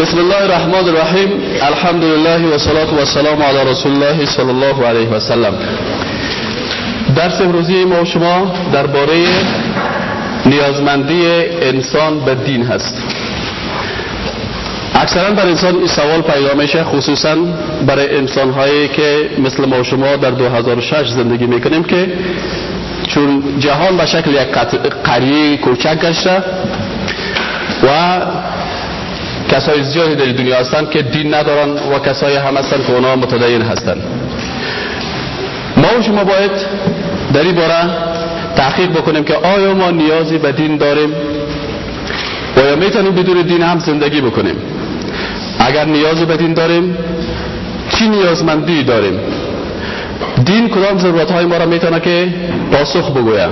بسم الله الرحمن الرحیم الحمد لله و صلاة و سلام علی رسول الله صلی الله علیه و سلم درس امروزی ما و شما درباره نیازمندی انسان به دین هست. اکثرا بر انسان این سوال پیدا میشه خصوصا برای انسان هایی که مثل ما و شما در 2006 زندگی می‌کنیم که چون جهان به شکل یک قریه کوچک گشته و کسای زیادی در دنیا هستند که دین ندارن و کسای هم هستند که اونا متدین هستند. ما و شما باید در این باره تحقیق بکنیم که آیا ما نیازی به دین داریم و یا می‌تونیم بدون دین هم زندگی بکنیم. اگر نیازی به دین داریم چی نیازمندی داریم؟ دین کدام ضرورت های ما را می‌تونه که پاسخ بگویه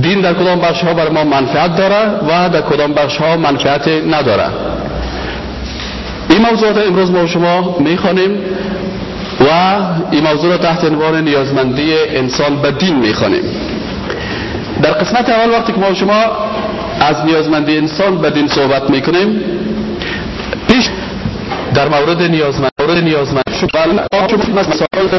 دین در کدام بخش ها بر ما منفعت داره و در کدام بخش ها منفعت نداره این موضوع امروز ما شما می‌خوانیم و این موضوع را تحت عنوان نیازمندی انسان به دین می‌خوانیم در قسمت اول وقتی که ما شما از نیازمندی انسان به دین صحبت می‌کنیم پیش در مورد نیازمند مورد نیازمند شکل مسائل مسائل و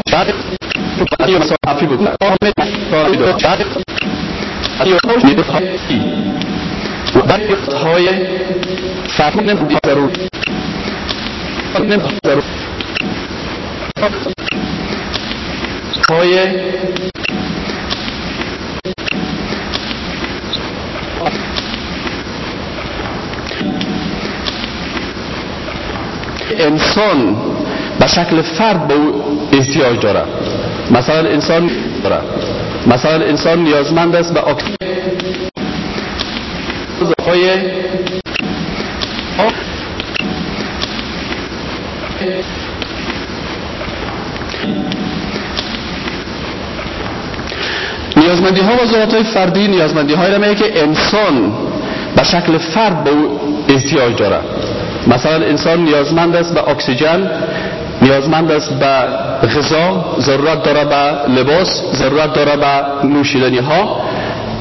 های انسان به شکل فرد به او احتیاج داره. مثلا انسان داره. مثلا انسان نیازمند است به اکسیژن های نیازمندی ها و ضرورت های فردی نیازمندی های را که انسان به شکل فرد به او احتیاج داره مثلا انسان نیازمند است به اکسیژن نیازمند است به غذا ضرورت داره به لباس ضرورت داره به نوشیدنی ها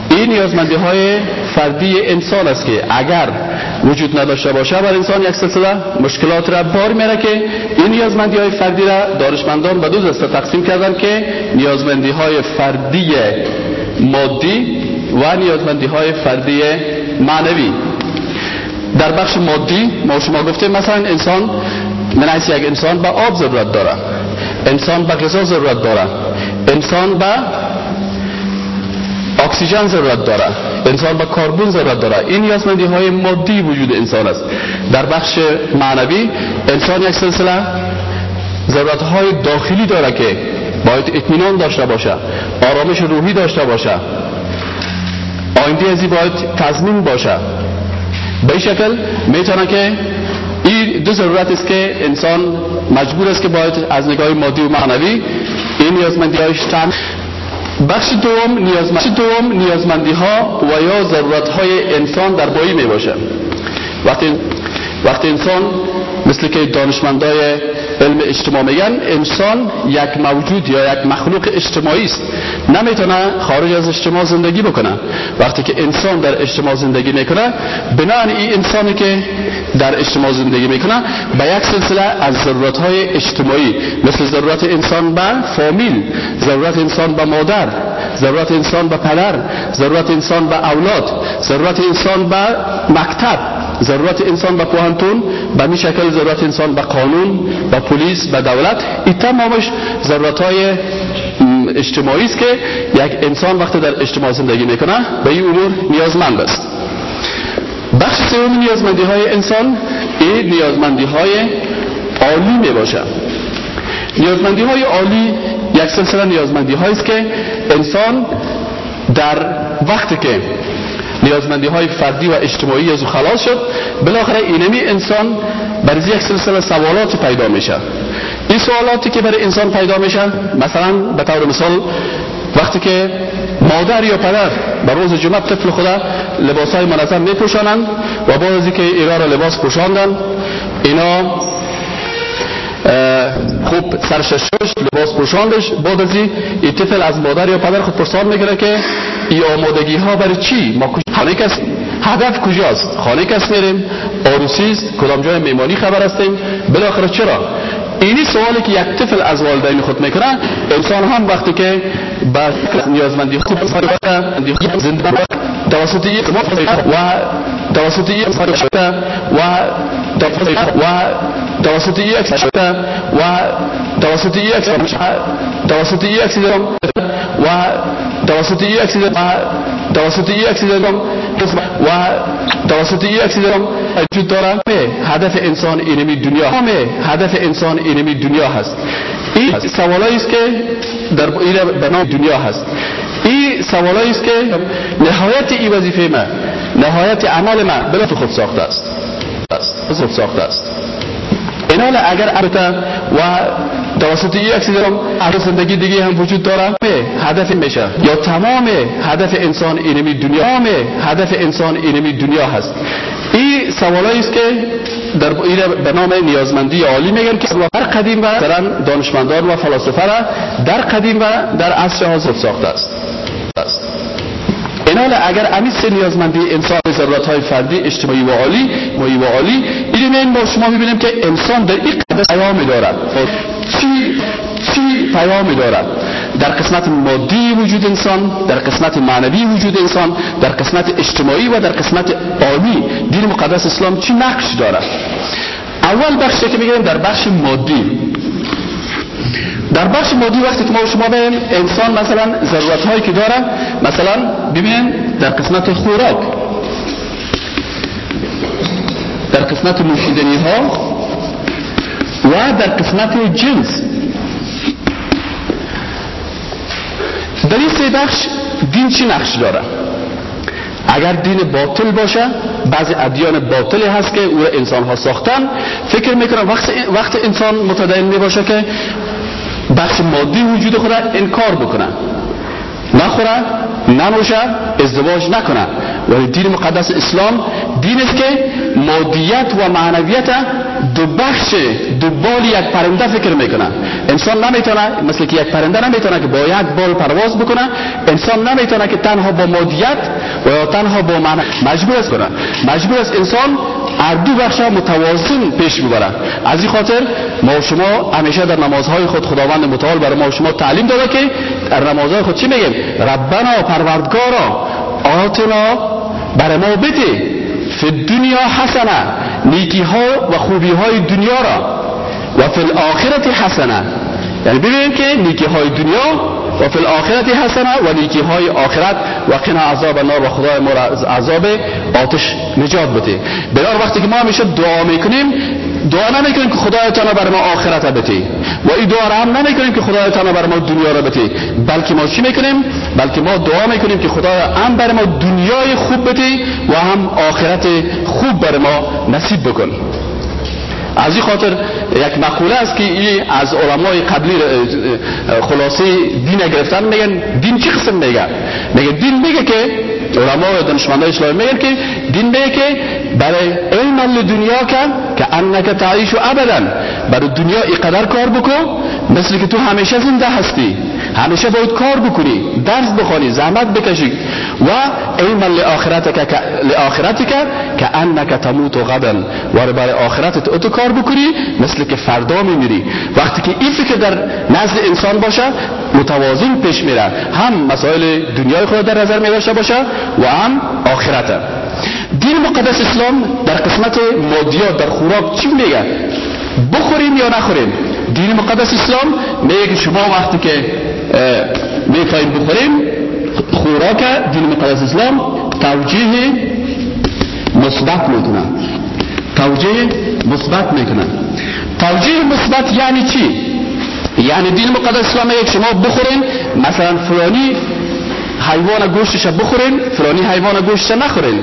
این نیازمندی های فردی انسان است که اگر وجود نداشته باشه بر انسان یک سلسله مشکلات را بار میره که این نیازمندی های فردی را دانشمندان به دو دسته تقسیم کردن که نیازمندی های فردی مادی و نیازمندی های فردی معنوی. در بخش مادی ما شما گفتیم مثلا انسان من یک انسان به آب ضرورت داره انسان به غذا ضرورت داره انسان به اکسیژن ضرورت داره انسان به کربن ضرورت داره. این نیازمندی های مادی وجود انسان است. در بخش معنوی انسان یک سلسله ضرورت های داخلی داره که باید اطمینان داشته باشه آرامش روحی داشته باشه. آینده ازی باید تضمین باشه. به این شکل می‌تونه که این دو ضرورت است که انسان مجبور است که باید از نگاه مادی و معنوی این نیازمندی هایش بخش دوم نیازمندی دوم نیازمندی ها و یا ضرورت های انسان در بایی می باشه وقتی وقتی انسان مثل که دانشمندای علم اجتماع میگن انسان یک موجود یا یک مخلوق اجتماعی است. نمی‌تونه خارج از اجتماع زندگی بکنه. وقتی که انسان در اجتماع زندگی می‌کنه بنان این انسانی که در اجتماع زندگی می‌کنه به یک سلسله از ضرورت های اجتماعی مثل ضرورت انسان به فامیل ضرورت انسان به مادر ضرورت انسان به پدر ضرورت انسان به اولاد ضرورت انسان به مکتب. ضرورت انسان به پوهنتون به می شکل ضرورت انسان به قانون به پلیس به دولت. این تمامش ضرورت های اجتماعی است که یک انسان وقتی در اجتماع زندگی می‌کنه به این امور نیازمند است. بخش سوم نیازمندی های انسان این نیازمندی های عالی می باشه نیازمندی های عالی یک سلسله نیازمندی است که انسان در وقتی که نیازمندی های فردی و اجتماعی از او خلاص شد. بالاخره اینمی انسان برای یک سلسله سوالات پیدا میشه. این سوالاتی که برای انسان پیدا میشه مثلا به طور مثال وقتی که مادر یا پدر به روز جمعه طفل خدا لباس های منظم میپوشانند و اینکه اینا را لباس پوشاندن اینا خوب سرشش لباس پوشاندش. بعد از این طفل از مادر یا پدر خود پرسان می‌گیره که ای آمادگی ها برای چی؟ ما خانه کس هدف کجاست؟ خانه کس میریم. آروسی است. کدام جای میمانی خبر هستیم؟ بالاخره چرا؟ اینی سوالی که یک طفل از والدین خود می‌کنه انسان هم وقتی که با نیازمندی خود زنده متوسطي ومتوسطي شتى ومتوسطي أكثر شتى ومتوسطي أكثر متوسطي أكثر ومتوسطي أكثر متوسطي أكثر ومتوسطي أكثر الجدران هدف انسان اینمی دنیا همه هدف انسان اینمی دنیا هست این سوالایی است که در این بنا دنیا هست سوالایی است که نهایت این وظیفه ما نهایت عمل ما بلا خود ساخته است. خود ساخته است. این اگر البته و توسط یک اکسیدرم هر زندگی دیگه هم وجود داره هدف میشه. یا تمام هدف انسان اینمی دنیا هدف انسان اینمی دنیا هست. این سوالایی است که در به نام نیازمندی عالی میگن که در قدیم و دانشمندان و فلاسفه را در قدیم و در عصر حاضر ساخته است. اینال اگر امیس نیازمندی انسان ضرورت های فردی اجتماعی و عالی مایی و عالی این با شما می‌بینیم که انسان در این قدر پیام دارد. چی چی پیام دارد؟ در قسمت مادی وجود انسان در قسمت معنوی وجود انسان در قسمت اجتماعی و در قسمت عالی. دین مقدس اسلام چی نقش دارد؟ اول بخشی که میگیم در بخش مادی. در بخش مادی وقتی که ما شما به انسان مثلا ضرورت هایی که داره مثلا ببینیم در قسمت خوراک در قسمت نوشیدنی ها و در قسمت جنس. در این سه بخش دین چی نقش داره؟ اگر دین باطل باشه بعضی ادیان باطلی هست که او انسان ها ساختن. فکر می‌کنم وقت, وقت انسان متدین می که بخش مادی وجود خود انکار بکنه نخوره ننوشه ازدواج نکنه. ولی دین مقدس اسلام دین است که مادیت و معنویت دو بخش دو بال یک پرنده فکر می‌کنه. انسان نمی‌تونه مثل که یک پرنده نمی‌تونه که با یک بال پرواز بکنه انسان نمی‌تونه که تنها با مادیت و یا تنها با معنی مجبور است کنه. مجبور است انسان هر دو بخش متوازن پیش ببره. از این خاطر ما شما همیشه در نمازهای خود خداوند متعال برای ما شما تعلیم داده که در نمازهای خود چی میگیم؟ ربنا پروردگارا آتنا برای ما بده. فی دنیا حسنه نیکی ها و خوبی های دنیا را. و فی الاخرت حسنه. یعنی ببینید که نیکی های دنیا و فی الاخرت حسنه و نیکی های آخرت. و قنا عذاب النار و خدای ما از عذاب آتش نجات بده. بنار وقتی که ما همیشه دعا می‌کنیم دعا نمی‌کنیم که خدای تعالی بر ما آخرت بده و این دعا را هم نمی‌کنیم که خدای تعالی بر ما دنیا را بده بلکه ما چی می‌کنیم؟ بلکه ما دعا می‌کنیم که خدای هم بر ما دنیای خوب بده و هم آخرت خوب بر ما نصیب بکن. از این خاطر یک مقوله است که این از علمای قبلی خلاصه دین گرفتن میگن. دین چی قسم میگه؟ میگه دین میگه که علمای دانشمندای اسلامی میگن که دین میگه که برای علم دنیا کن که انک تعیش و ابدا. برای دنیا اقدر کار بکن مثل که تو همیشه زنده هستی. همیشه باید کار بکنی درس بخوانی زحمت بکشی. و علما لآخرتک لآخرتک که انک تموت غدا. و برای آخرتت تو کار بکنی مثل که فردا میمیری. وقتی که این فکر در نزد انسان باشه متوازن پیش میره. هم مسائل دنیای خود در نظر می باشه و هم آخرت دین مقدس اسلام در قسمت مادیات در خوراک چی میگه؟ بخوریم یا نخوریم دین مقدس اسلام میگه شما وقتی که می‌خوایم بخوریم خوراک دین مقدس اسلام توجیه مثبت می‌کنه. توجیه مثبت می‌کنه. توجیه مثبت یعنی چی؟ یعنی دین مقدس اسلام میگه شما بخورین مثلا فلانی حیوان گوشتش بخورین فلانی حیوان گوشتش نخورین.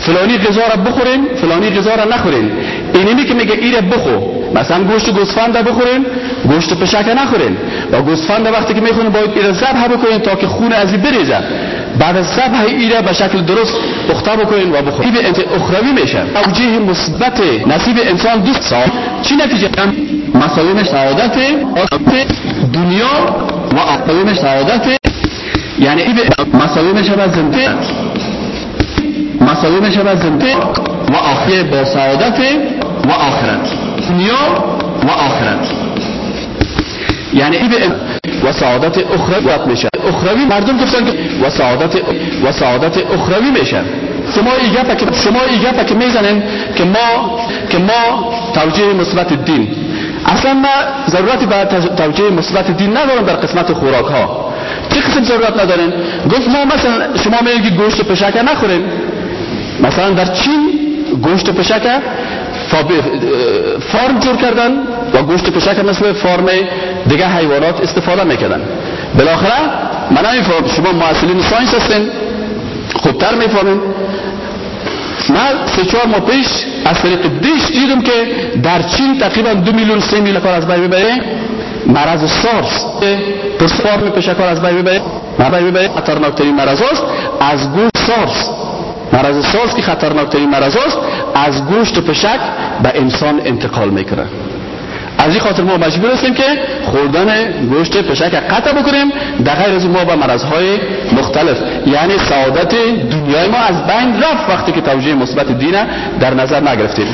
فلانی غذا را بخورین فلانی غذا را نخورین. اینی که میگه ایره بخور مثلا گوشت گوسفند بخورین گوشت پشک نخورین. و گوسفند وقتی که می‌خورین باید ایره ذبح بکنین تا که خون از بریزه. بعد از ذبح ایره به شکل درست پخته بکنین و بخورین. نصیب اخروی میشه. توجیه مثبت نصیب انسان دوست. سال چی نتیجه مساویم سعادت دنیا و مساویم سعادت. یعنی مساویم شبه زنده مساویم شبه زنده و آخرت با سعادت و آخرت. دنیا و آخرت. یعنی و سعادت اخروی میشه. اخروی مردم گفتن که و سعادت و سعادت اخروی میشن شما ایگه که شما ایگه که می‌زنن که ما که ما توجیه مثبت دین. اصلا ما ضرورتی به توجیه مثبت دین ندارم در قسمت خوراک ها چه قسم ضرورت ندارن؟ گفت ما مثلا شما میگی گوشت پشکه نخورین. مثلا در چین گوشت پشکه فارم جور کردن و گوشت پشک مثل فارم دیگه حیوانات استفاده می‌کردن. بالاخره من نمیفهم شما معسلین ساینس هستین خوبتر می‌فهمین. من سه چهار ماه پیش از طریق دیش دیدم که در چین تقریبا دو میلیون سه میلیون کار از بای ببره مرض سارس پس فارم پشکار از بای ببره مرض ببره خطرناکترین مرض است از گوشت سارس. مرض سارس که خطرناکترین مرض است از گوشت پشک به انسان انتقال می‌کنه. از این خاطر ما مجبور هستیم که خوردن گوشت پشک قطع بکنیم در غیر از ما به مرضهای مختلف. یعنی سعادت دنیای ما از بین رفت وقتی که توجیه مثبت دین در نظر نگرفتیم.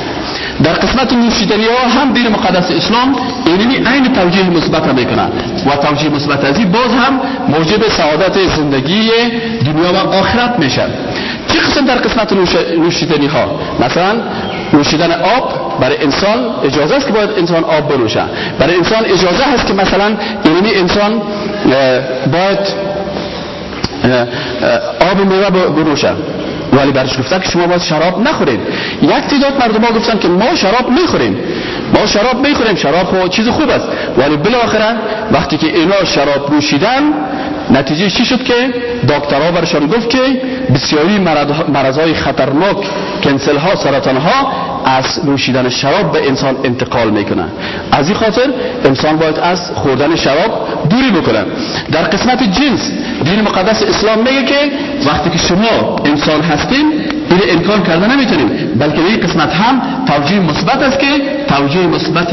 در قسمت نوشیدنی ها هم دین مقدس اسلام اینمی عین توجیه مثبت می‌کنه. و توجیه مثبت ازی باز هم موجب سعادت زندگی دنیا و آخرت میشه. چه قسم در قسمت نوشیدنی ها. مثلا نوشیدن آب برای انسان اجازه است که باید انسان آب بنوشه. برای انسان اجازه هست که مثلا اینمی انسان باید آب میوه بنوشه. ولی برش گفتن که شما باید شراب نخورید. یک تعداد مردم ها گفتن که ما شراب می‌خوریم ما شراب می‌خوریم شراب چیز خوب است. ولی بالاخره وقتی که اینا شراب نوشیدن نتیجه چی شد که دکترها برشان گفت که بسیاری مرض خطرناک کنسل ها سرطان ها از نوشیدن شراب به انسان انتقال می‌کنه از این خاطر انسان باید از خوردن شراب دوری بکنه. در قسمت جنس دین مقدس اسلام میگه که وقتی که شما انسان هستیم این امکان کرده نمی‌تونیم بلکه این قسمت هم توجیه مثبت است که توجیه مثبت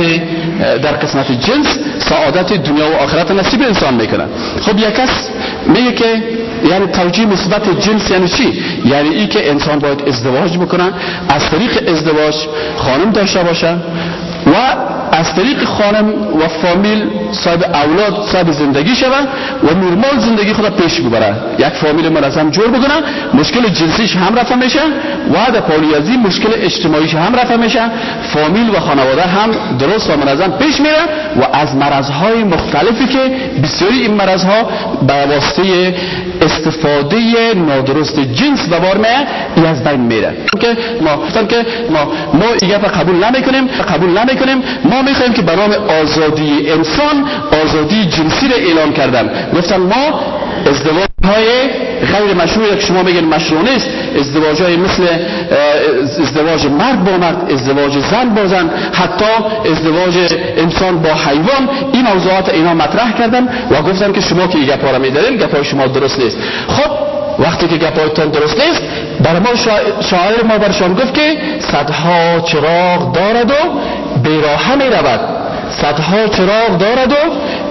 در قسمت جنس سعادت دنیا و آخرت نصیب انسان می‌کنه. خب یک میگه که یعنی توجیه مثبت جنس یعنی چی؟ یعنی ای که انسان باید ازدواج بکنه از طریق ازدواج خانم داشته باشه و از طریق خانم و فامیل صاحب اولاد صاحب زندگی شود و نرمال زندگی خود پیش ببره یک فامیل منظم جور بکنه مشکل جنسیش هم رفع میشه و در پالیازی مشکل اجتماعیش هم رفع میشه فامیل و خانواده هم درست و منظم پیش میره و از مرضهای مختلفی که بسیاری این مرضها به واسطه استفاده نادرست جنس به بار میاد از بین میره. که ما که ما ما قبول نمی‌کنیم قبول نمی‌کنیم ما می‌خوایم که به آزادی انسان آزادی جنسی را اعلان کردن. گفتن ما ازدواج های غیر مشروع که شما بگین مشروع نیست ازدواج های مثل ازدواج مرد با مرد ازدواج زن با زن حتی ازدواج انسان با حیوان. این موضوعات اینا مطرح کردن و گفتن که شما که گپا را میدارین گپای شما درست نیست. خب وقتی که گپایتان درست نیست بر ما شاعر ما برشان گفت که صدها چراغ دارد و بیراه می رود صدها چراغ دارد و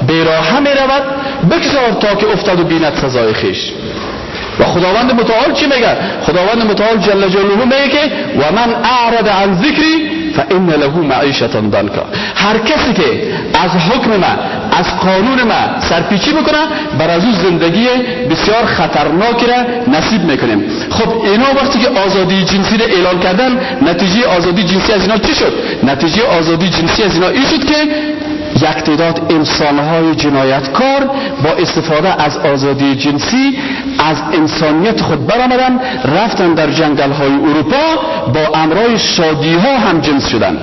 بیراه می رود بگذار تا که افتاد و بیند سزای خیش. و خداوند متعال چی میگه؟ خداوند متعال جل جلاله میگه که و من اعرض عن ذکری فان له معیشت ضنکا هر کسی که از حکم ما از قانون ما سرپیچی بکنه بر از زندگی بسیار خطرناکی را نصیب می‌کنیم. خب اینا وقتی که آزادی جنسی را اعلان کردن نتیجه آزادی جنسی از اینا چی شد؟ نتیجه آزادی جنسی از اینا این شد که یک تعداد انسانهای جنایتکار با استفاده از آزادی جنسی از انسانیت خود برآمدن رفتن در جنگل های اروپا با امرای شادی ها هم جنس شدن.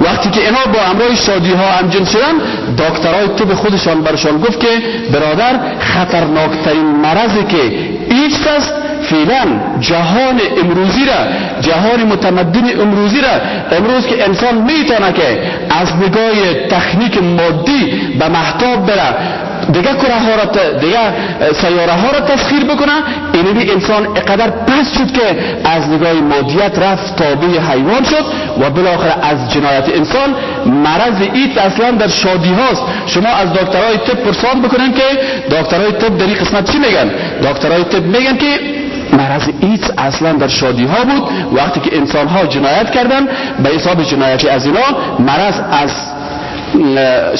وقتی که اینا با امرای شادی ها هم جنس شدن دکترای طب خودشان برشان گفت که برادر خطرناکترین مرضی که ایدز است فعلا جهان امروزی را جهان متمدن امروزی را امروز که انسان می‌تونه که از نگاه تکنیک مادی به محتاب بره دیگه کره ها را دیگه سیاره ها را تسخیر بکنه اینمی انسان اقدر پس شد که از نگاه مادیت رفت تابع حیوان شد و بالاخره از جنایت انسان مرض ایت اصلا در شادی هاست. شما از دکترهای طب پرسان بکنن که دکترهای طب در این قسمت چی میگن؟ دکترهای طب میگن که مرض ایت اصلا در شادی ها بود. وقتی که انسان ها جنایت کردن به حساب جنایتی از اینا مرض از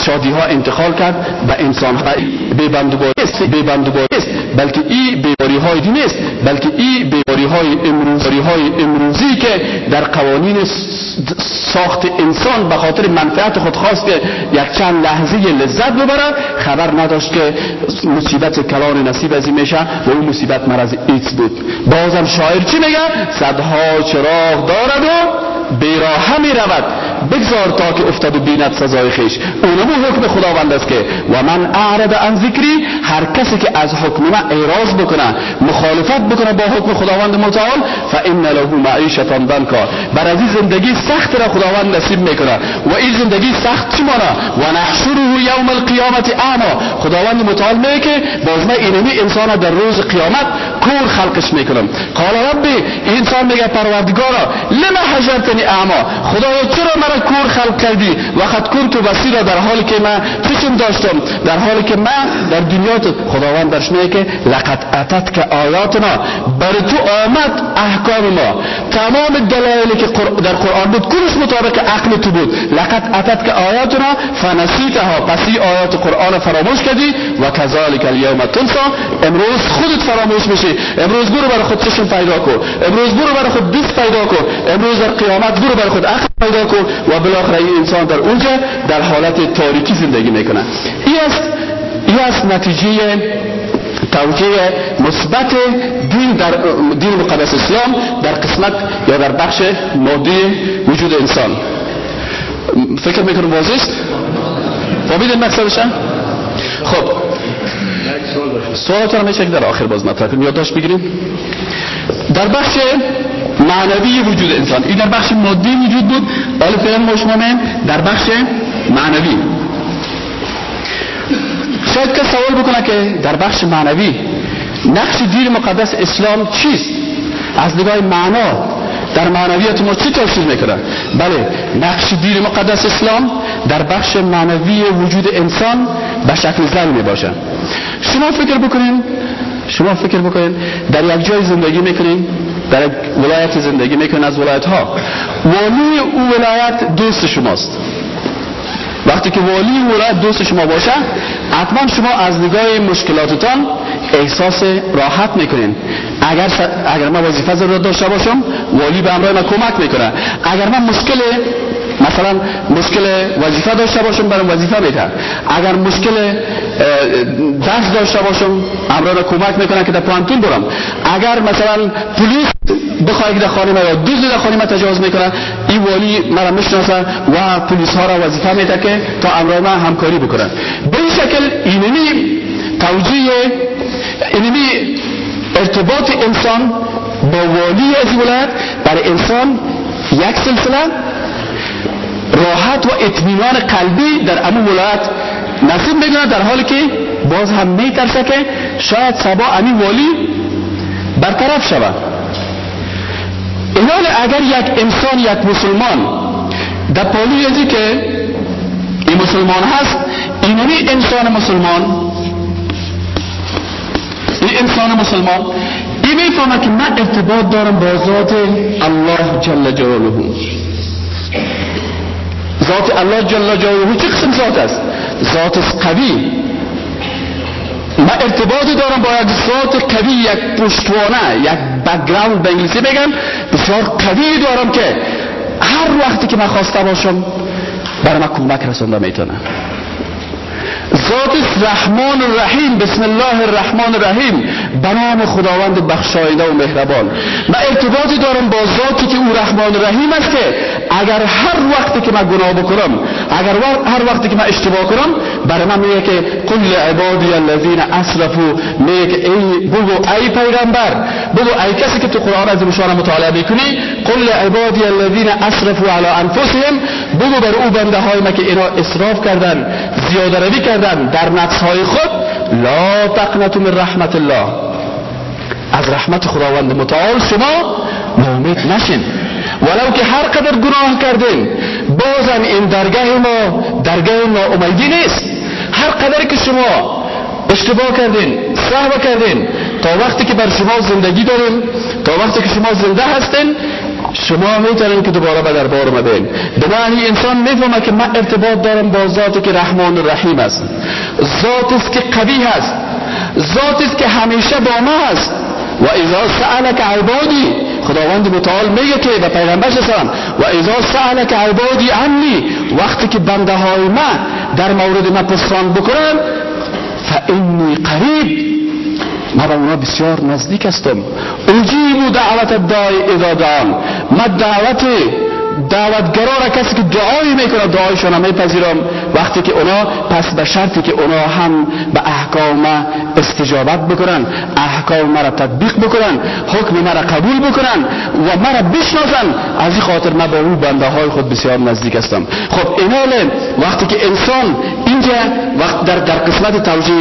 شادی ها انتقال کرد به انسان ها به بندگاری است به بندگاری است بلکه این بیماری های دین است بلکه این بیماری های امروزی های امروزی که در قوانین ساخت انسان به خاطر منفعت خود خواست که یک چند لحظه لذت ببره خبر نداشت که مصیبت کلان نصیب از این میشه و اون مصیبت مرض ایتس بود. بازم شاعر چی میگه؟ صدها چراغ دارد و بیراه می رود. بگذار تا که افتاد و بیند سزای خیش. اونمو حکم خداوند است که و من اعرض عن ذکری هر کسی که از حکم من اعراض بکنه مخالفت بکنه با حکم خداوند متعال فان له معیشتا ضنکا بر از زندگی سخت را خداوند نصیب می‌کنه. و این زندگی سخت چی مانا و نحشره یوم القیامت اعما. خداوند متعال میگه که باز من اینمی انسان در روز قیامت کور خلقش می‌کنم. قال ربی انسان میگه پروردگارا لما حجرتنی اعما خدایا چرا مرا کور خلق کردی؟ وقت کنت بصیر در حالی که من چشم داشتم در حالی که من در دنیا خداوند درش میگه که لقد اتت که آیاتنا. بر تو آمد احکام ما. تمام دلایلی که در قرآن بود کلش مطابق عقل تو بود. لقد اتت که آیاتنا فنسیتها. پسی آیات قرآن فراموش کردی و کذالک اليوم تنسا. امروز خودت فراموش میشی. امروز برو برای خود چشم پیدا کن. امروز برو برای خود دست پیدا کن. امروز در قیامت برو برای خود عقل پیدا کن و بالاخره این انسان در اونجا در حالت تاریکی زندگی می‌کنه. این است این است نتیجه توجیه مثبت دین در دین مقدس اسلام در قسمت یا در بخش مادی وجود انسان. فکر می‌کنم واضح است؟ فهمیدین مقصدش؟ خب سوالات رو میشه در آخر باز مطرح کنیم. یادداشت بگیریم در بخش معنوی وجود انسان. این در بخش مادی وجود بود. حالا فعلا شما در بخش معنوی. شاید که سوال بکنه که در بخش معنوی نقش دین مقدس اسلام چیست؟ از نگاه معنا در معنویت ما چی تاثیر می‌کنه بله نقش دین مقدس اسلام در بخش معنوی وجود انسان به شکل زن می باشه شما فکر بکنین شما فکر بکنین در یک جای زندگی می‌کنین در یک ولایت زندگی می‌کنین از ولایت ها والی او ولایت دوست شماست. وقتی که والی ولایت دوست شما باشه حتما شما از نگاه مشکلاتتان احساس راحت می‌کنین. اگر اگر من وظیفه ضرورت داشته باشم والی به امرای من کمک می‌کنه. اگر من مشکل مثلا مشکل وظیفه داشته باشم برام وظیفه میده اگر مشکل درس داشته باشم امرای را کمک می‌کنه که در پانتون برم. اگر مثلا پلیس بخواه که در خانه یا دوز در خانه تجاوز می‌کنه این والی مرا می‌شناسه و پلیس ها را وظیفه میده که تا امرای ما همکاری بکنن. به این شکل اینمی توجیه اینمی ارتباط انسان با والی از ولایت برای انسان یک سلسله راحت و اطمینان قلبی در امو ولایت نصیب می‌دونه در حالی که باز هم میترسه که شاید سبا امی والی برطرف شود. اینال اگر یک انسان یک مسلمان در پالی ازی که این مسلمان هست اینمی انسان مسلمان این انسان مسلمان این می‌فهمه که من ارتباط دارم با ذات الله جل جلاله. ذات الله جل جلاله چه قسم ذات است. ذات قوی. من ارتباطی دارم با یک ذات قوی یک پشتوانه یک بکگراند به انگلیسی بگم. بسیار قوی دارم که هر وقتی که من خواسته باشم برای من کمک رسونده می‌تونه. ذات رحمان رحیم بسم الله الرحمن الرحیم بنام خداوند بخشاینده و مهربان. من ارتباطی دارم با ذاتی که او رحمان رحیم است که اگر هر وقتی که من گناه بکنم اگر هر وقتی که من اشتباه کنم برای من میگه که قل عبادی الذین اسرفوا. میگه که ای بگو ای پیغمبر بگو ای کسی که تو قرآن از مشان مطالعه می‌کنی قل عبادی الذین اسرفوا علی انفسهم. بگو بر او بنده های ما که اینا اسراف کردن زیاده روی کردن. در نفس های خود لا تقنطوا من رحمت الله. از رحمت خداوند متعال شما نامید نشین. ولو که هر قدر گناه کردین بازم این درگاه ما درگاه ناامیدی نیست. هر قدر که شما اشتباه کردین صحبه کردین تا وقتی که بر شما زندگی داریم تا وقتی که شما زنده هستین شما می‌تونین که دوباره به دربار بین بنابراین انسان می‌فهمه که من ارتباط دارم با ذاتی که رحمان و رحیم است. ذاتی است که قوی است. ذاتی است که همیشه با ما است. و اذا سألك عبادی خداوند متعال میگه که به پیغمبر سلام و اذا سألك عبادی عنی وقتی که بنده های من در مورد من پرسان بکنن فانی قریب. به اونا بسیار نزدیک هستم. اجیب دعوت الداعی اذا دعان ما دعوت دعوتگرا را کسی که دعایی می‌کنه دعایشان هم میپذیرم. وقتی که اونا پس به شرطی که اونا هم به احکام استجابت بکنن احکام مرا تطبیق بکنن حکم مرا قبول بکنن و مرا بشناسن از این خاطر من با او بنده های خود بسیار نزدیک هستم. خب اینال وقتی که انسان اینجا وقت در, در قسمت توجیه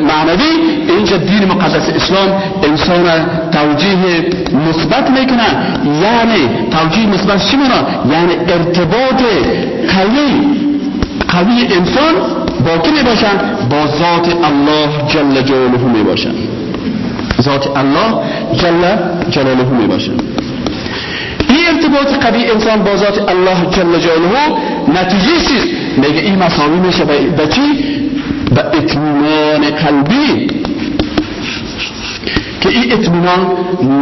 معنوی اینجا دین مقدس اسلام انسان توجیه مثبت می‌کنه. یعنی توجیه مثبت چی یعنی ارتباط قوی قوی انسان با کی می باشن با ذات الله جل جلاله می باشن ذات الله جل جلاله می باشن این ارتباط قوی انسان با ذات الله جل جلاله نتیجه چیست؟ میگه این مساوی میشه به چی؟ به اطمینان قلبی. که این اطمینان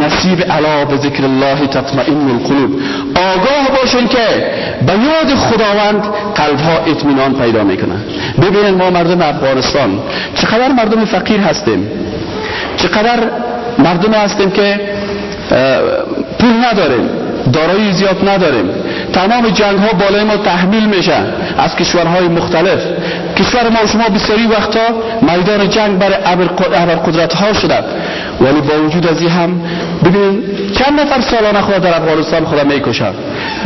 نصیب علا به ذکر الله تطمئن القلوب. آگاه باشین که به یاد خداوند قلبها اطمینان پیدا می‌کنن. ببینید ما مردم افغانستان چقدر مردم فقیر هستیم. چقدر مردم هستیم که پول نداریم دارایی زیاد نداریم. تمام جنگ ها بالای ما تحمیل میشه از کشورهای مختلف. کشور ما شما بسیاری وقتا میدان جنگ برای ابر قدرت ها شده. ولی با وجود از این هم ببین چند نفر سالانه خدا در افغانستان خدا می‌کشن؟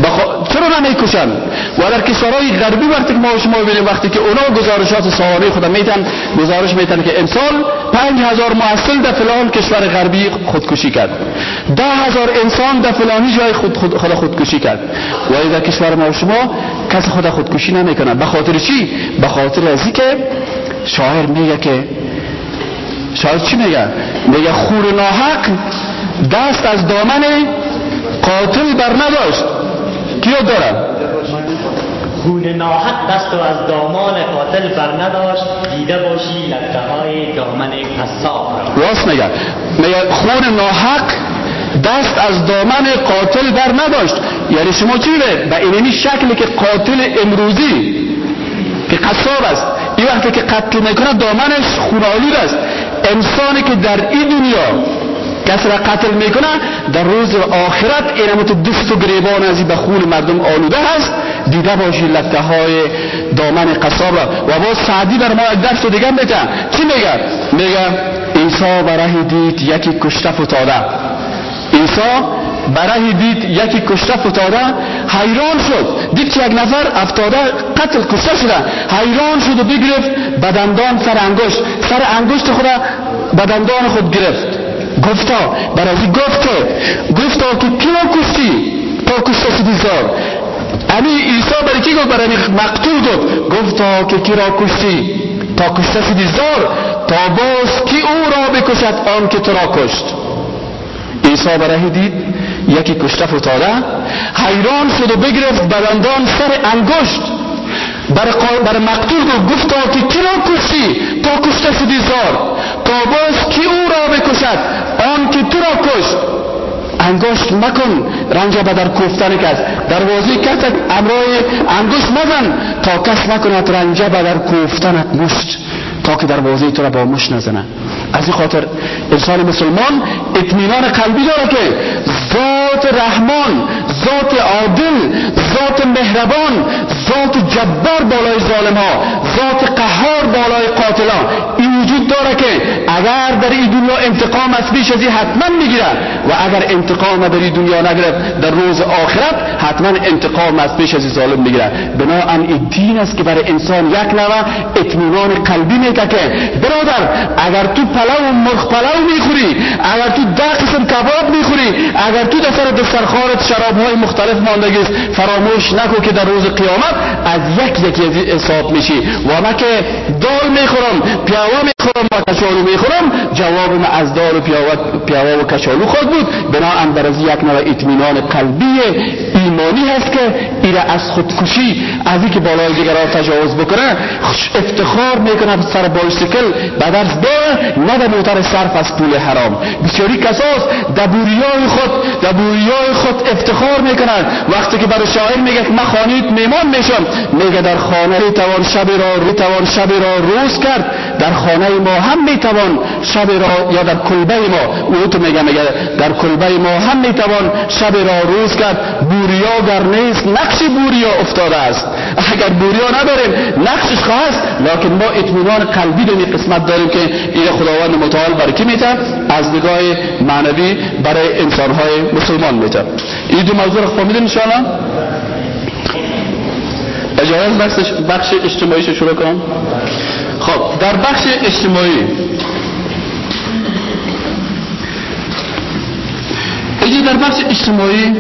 بخ... چرا نمی‌کشن و در کشورهای غربی وقتی که ما شما ببینیم وقتی که اونا گزارشات سالانه خدا میتن گزارش میتن که امسال پنج هزار محصل در فلان کشور غربی خودکشی کرد. ده هزار انسان در فلانی جای خود, خود خدا خودکشی کرد. و در کشور ما شما کسی خدا خودکشی نمی‌کنه. به خاطر چی؟ به خاطر ازی که شاعر میگه که شاعر چی میگه؟ میگه خور ناحق دست از دامن قاتل بر نداشت کیا دارم خون ناحق دست و از دامان قاتل بر نداشت دیده باشی لکه های دامن قصاب را. راست میگه. میگه خون ناحق دست از دامن قاتل بر نداشت یعنی شما چی به اینمی شکلی که قاتل امروزی که قصاب است. این وقتی که قتل می‌کنه دامنش خونالود است. انسانی که در این دنیا کسی را قتل می‌کنه در روز آخرت این تو دست و گریبان ازی به خون مردم آلوده هست. دیده باشی لکه های دامن قصاب و با سعدی بر ما یک درس دیگه میگه چی میگه؟ میگه ایسا برای دید یکی کشته فتاده. ایسا برای دید یکی کشته فتاده حیران شد. دید که یک نفر افتاده قتل کشته شده. حیران شد و بگرفت بدندان سر انگشت. سر انگشت خود بدندان خود گرفت. گفتا برای گفته؟ گفتا که کی را کشتی تا کشته شدی زار. امی ایسا برای کی گفت؟ برای مقتول گفت. گفتا که کی را کشتی؟ تا کشته شدی زار. تا باز کی او را بکشد؟ آن که تو را کشت. عیسی برای دید؟ یکی کشته فتاده حیران شد و بگرفت بدندان سر انگشت. بر, بر مقتول گفت که کی را کشتی؟ تا کشته شدی زار. تا باز کی او را بکشد؟ آن که تو را کشت. انگشت مکن. رنج به در کوفتن کس. دروازه کس امرای انگشت مزن. تا کس نکند رنج به در کوفتنت مشت. تا که دروازه تو را با مشت نزنه. از این خاطر انسان مسلمان اطمینان قلبی داره که ذات رحمان ذات عادل ذات مهربان ذات جبار بالای ظالم ها ذات قهار بالای قاتلان داره که اگر در این دنیا انتقام از بیش ازی حتما می‌گیره و اگر انتقام در این دنیا نگرفت در روز آخرت حتما انتقام از بیش ازی ظالم می‌گیره بنابراین این دین است که برای انسان یک نوع اطمینان قلبی میگه که برادر اگر تو پلو مرغ پلو می‌خوری اگر تو ده قسم کباب می‌خوری اگر تو در سر شراب های مختلف ماندگی فراموش نکن که در روز قیامت از یک یکی حساب میشی. و ما که دال می‌خورم پیاوه می‌خورم و کچالو می‌خورم جواب ما از دال و پیاوه و کچالو خود بود. بنا اندرز یک نوع اطمینان قلبی ایمانی هست که ایره از خودکشی از اینکه بالای دیگران تجاوز بکنه افتخار می‌کنه سر بایسیکل به درس نه در موتر صرف از پول حرام. بسیاری کساس دبوریای خود دبوریای خود افتخار می‌کنن. وقتی که برای شاعر میگه که من خانیت میمان میشم. میگه در خانه توان شب را توان شب را روز کرد در خانه ما هم می‌توان شب را یا در کلبه ما او تو میگه میگه در کلبه ما هم می‌توان شب را روز کرد. بوریا گر نیست نقش بوریا افتاده است. اگر بوریا نداریم نقشش خواست لکن ما اطمینان قلبی در قسمت داریم که این خداوند متعال برای کی میته از نگاه معنوی برای انسانهای مسلمان میته این دو موضوع رو فهمیدین انشاءالله؟ اجازه بخش, بخش اجتماعیش شروع کنم خب در بخش اجتماعی اینجا در بخش اجتماعی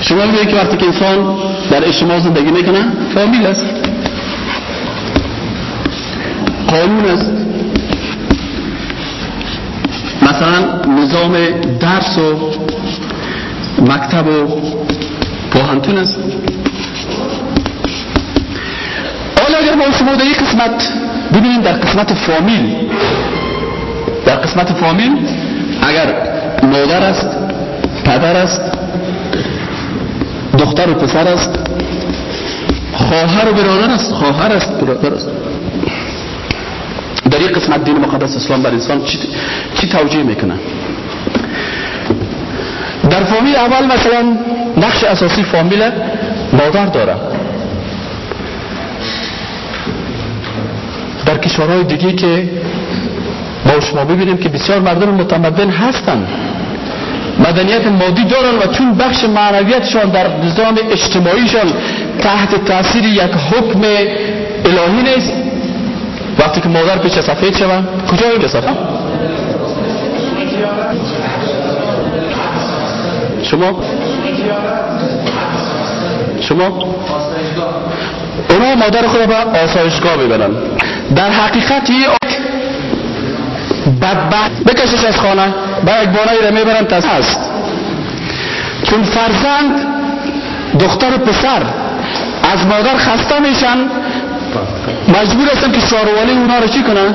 شما میگه که وقتی که انسان در اجتماع زندگی می‌کنه فامیل است. قانون است. مثلا نظام درس و مکتب و پوهنتون است. حالا اگر ما شما در یک قسمت ببینیم در قسمت فامیل در قسمت فامیل اگر مادر است پدر است دختر و پسر است خواهر و برادر است خواهر است برادر است در یک قسمت دین مقدس اسلام بر انسان چی, چی توجیه می‌کنه در فامیل اول مثلا نقش اساسی فامیل مادر داره کشورهای دیگه که با شما ببینیم که بسیار مردم متمدن هستند مدنیت مادی دارن و چون بخش معنویتشان در نظام اجتماعیشان تحت تاثیر یک حکم الهی نیست. وقتی که مادر پیش سفید شود کجا به صفحه؟ شما؟ شما؟ اونا مادر خود به آسایشگاه ببرن. در حقیقت یک بدبخت بکشش از خانه. با یک بانایی را می‌برن تست هست. چون فرزند دختر پسر از مادر خسته میشن مجبور هستن که شاروالی اونا رو چی کنن؟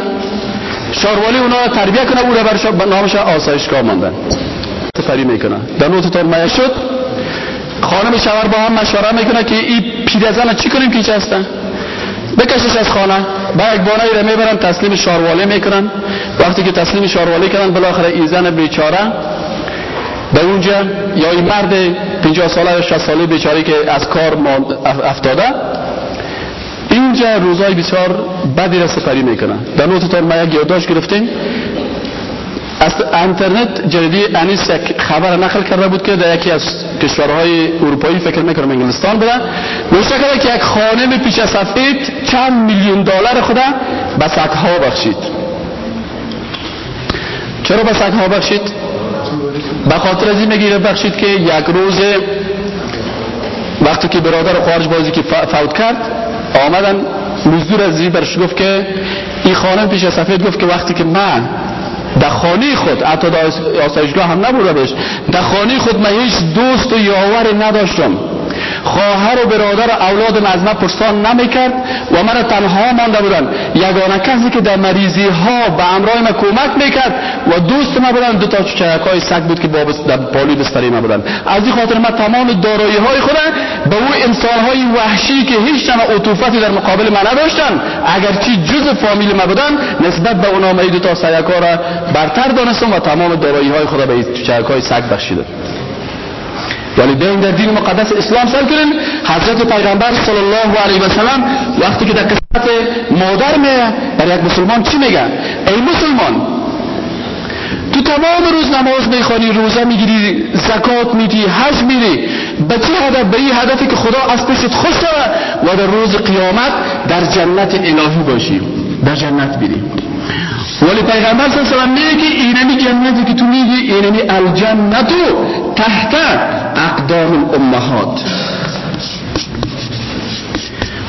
شاروالی اونا رو تربیه کنه او رو برش نامش آسایشگاه ماندن. سفری می‌کنه در نوت تان مایه شد. خانم شوهر با هم مشوره می‌کنه که این پیرزن چی کنیم که چه هستن؟ بکشش از خانه. با یک بانایی رو می‌برن تسلیم شاروالی می‌کنن. وقتی که تسلیم شاروالی کنن بالاخره این زن بیچاره به اونجا یا این مرد 50 ساله یا 60 ساله بیچاره که از کار افتاده اینجا روزای بسیار بدی را سپری می‌کنن. در نوتتان ما یک یادداشت گرفتیم. از انترنت جدی انیس یک خبر نقل کرده بود که در یکی از کشورهای اروپایی فکر می‌کنم انگلستان بوده. نوشته کرده که یک خانم پیش سفید چند میلیون دلار خدا به سگها بخشید چرا به سگها بخشید به خاطر از این می‌گیره بخشید که یک روز وقتی که برادر خارج بازی که فوت کرد آمدن مزدور از برش گفت که این خانم پیش سفید گفت که وقتی که من در خانه خود حتی در آسایشگاه هم نبوده بهش در خانه خود من هیچ دوست و یاور نداشتم. خواهر و برادر اولادم از من پرسان نمی‌کرد و من تنها مانده بودن یگانه کسی که در مریضی ها به امرای من کمک می‌کرد و دوست ما بودن. دو تا چچک های سگ بود که در پالی بستری ما بودن. از این خاطر من تمام دارایی های خودم به او انسان های وحشی که هیچ نوع عطوفتی در مقابل من نداشتن اگرچه جز فامیل ما بودن نسبت به اونا ما دو تا سگ را برتر دانستم و تمام دارایی های خود به چچک های سگ بخشیدم. ولی بیاین در دین مقدس اسلام سر کنیم حضرت پیغمبر صلی الله علیه و سلم وقتی که در قسمت مادر میه برای یک مسلمان چی میگه؟ ای مسلمان تو تمام روز نماز می‌خوانی روزه می‌گیری زکات میدی حج میری به چه هدف؟ به این هدفی که خدا از پیشت خوش و در روز قیامت در جنت الهی باشی در جنت بیری. ولی پیغمبر صلی الله علیه و میگه اینمی جنتی که تو میگی اینمی الجنتو تحت اقدام الامهات.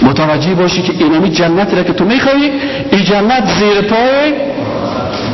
متوجه باشی که اینمی جنتی را که تو میخوایی این جنت زیر پای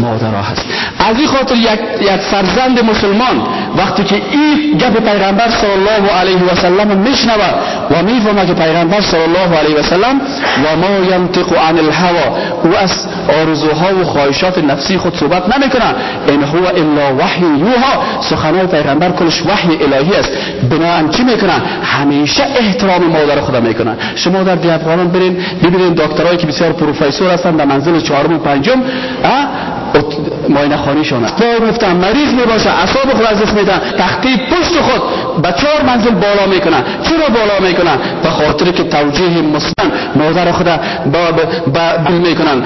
مادرها هست. از این خاطر یک, یک فرزند مسلمان وقتی که این گپ پیغمبر صلی الله علیه و سلم میشنوه و می‌فهمه که پیغمبر صلی الله علیه و سلم و ما ینطق عن الهوا او از آرزوها و خواهشات نفسی خود صحبت نمی‌کنه. این هو الا وحی یوها. سخنان پیغمبر کلش وحی الهی است. بنابراین چی می‌کنه؟ همیشه احترام مادر خدا می‌کنه. شما در دی افغانان برین ببینید دکترایی که بسیار پروفسور هستن در منزل چهارم و پنجم ماینه خانی شونه پا گفتم مریض می باشه اصاب خود از دست میدن. تختی پشت خود. به چهار منزل بالا می‌کنن. چرا بالا می‌کنن؟ به خاطر که توجیه مسلم مادر خود با بل می‌کنن.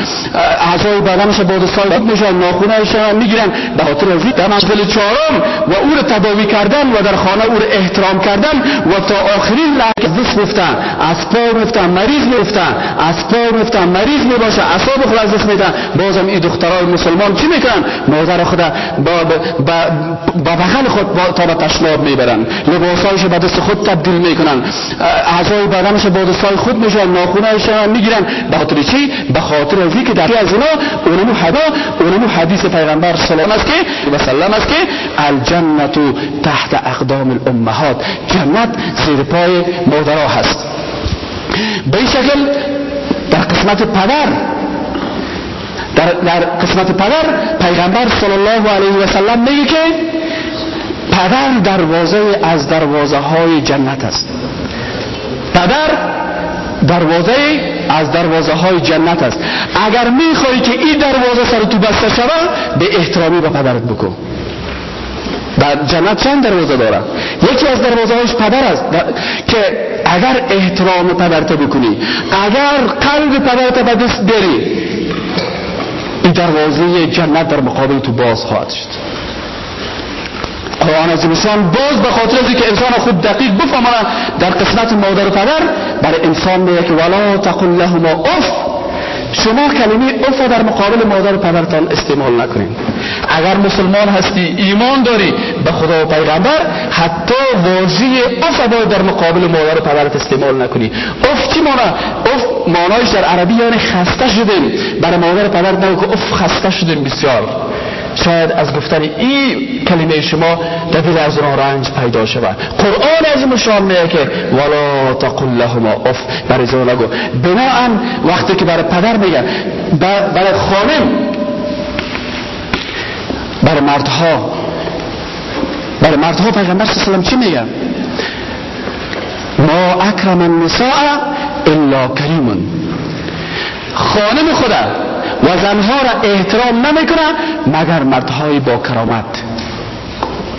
اعضای بدنش بعد سال میشن ناخونهش می‌گیرن. به خاطر از در منزل چهارم و او رو تداوی کردن و در خانه او رو احترام کردن و تا آخرین لحظه دست گفتن از پا گفتن مریض میفتن از پا گفتن مریض می باشه اصاب خود از دست بازم این دخترای مسلمان چی می‌کنن؟ مادر خود با با بغل خود با تا به تشناب می‌برن. لباسایش به دست خود تبدیل می‌کنن. اعضای بدنش با دستای خود میشن ناخونهایش می‌گیرن. به خاطر چی؟ به خاطر از که در از اینا اونمو حدا اونمو حدیث پیغمبر صلی الله که و سلم است که الجنت تحت اقدام الامهات. جنت زیر پای مادرها هست. به شکل در قسمت پدر در, در قسمت پدر پیغمبر صلی الله علیه و سلم میگه که پدر دروازه از دروازه های جنت است. پدر دروازه از دروازه های جنت است. اگر می‌خوای که این دروازه سر تو بسته شود به احترامی به پدرت بکن. در جنت چند دروازه داره یکی از دروازه هایش پدر است. که اگر احترام پدرت بکنی اگر قلب پدرت به دست بری این دروازه جنت در مقابل تو باز خواهد شد. قرآن از انسان باز به خاطر از که انسان خود دقیق بفهمه در قسمت مادر و پدر برای انسان میگه که ولا تقل لهما اف. شما کلمه اف در مقابل مادر و پدرتان استعمال نکنید. اگر مسلمان هستی ایمان داری به خدا و پیغمبر حتی واژه اف باید در مقابل مادر و پدرت استعمال نکنی. اف چی معنا؟ اف معنایش در عربی یعنی خسته شدیم برای مادر و پدر نگو که اف خسته شدیم بسیار. شاید از گفتن این کلمه شما در دل از رنج پیدا شود. قرآن از مشان میگه که ولا تقل لهما اف. برای زن نگو. وقتی که برای پدر میگه برای خانم برای مردها برای مردها پیغمبر صلی الله چی میگه ما اکرم النساء الا کریمون. خانم خدا و زنها را احترام نمی‌کنه مگر مردهای با کرامت.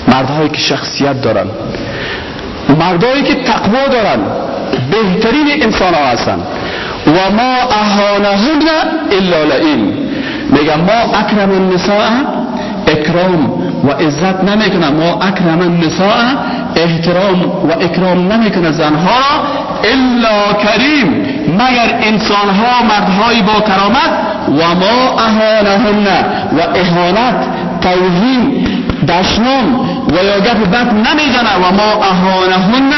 مردهایی که شخصیت دارن. مردهایی که تقوا دارن. بهترین انسان ها هستن. و ما اهانهن الا لئیم میگم ما اکرم النساء اکرام و عزت نمی‌کنه ما اکرم النساء احترام و اکرام نمی‌کنه زنها. الا کریم. مگر انسانها مردهای با کرامت وما أهانهن. وإهانات توهين. دشنام و یا گپ بد نمی‌زنه و ما اهانهن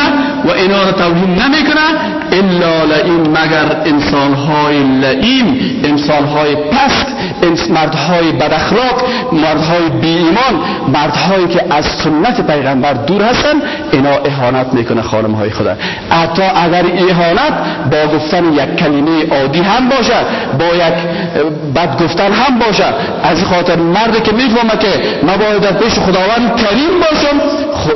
و اینا رو توهین نمی‌کنه الا لئیم مگر انسانهای لئیم. انسانهای پست مردهای بد اخلاق مردهای بی ایمان مردهایی که از سنت پیغمبر دور هستن اینا اهانت می‌کنه خانم های خدا. حتی اگر اهانت با گفتن یک کلمه عادی هم باشد با یک بد گفتن هم باشد از خاطر مرد که می‌فهمه که نباید در پیش خداوند کریم باشم.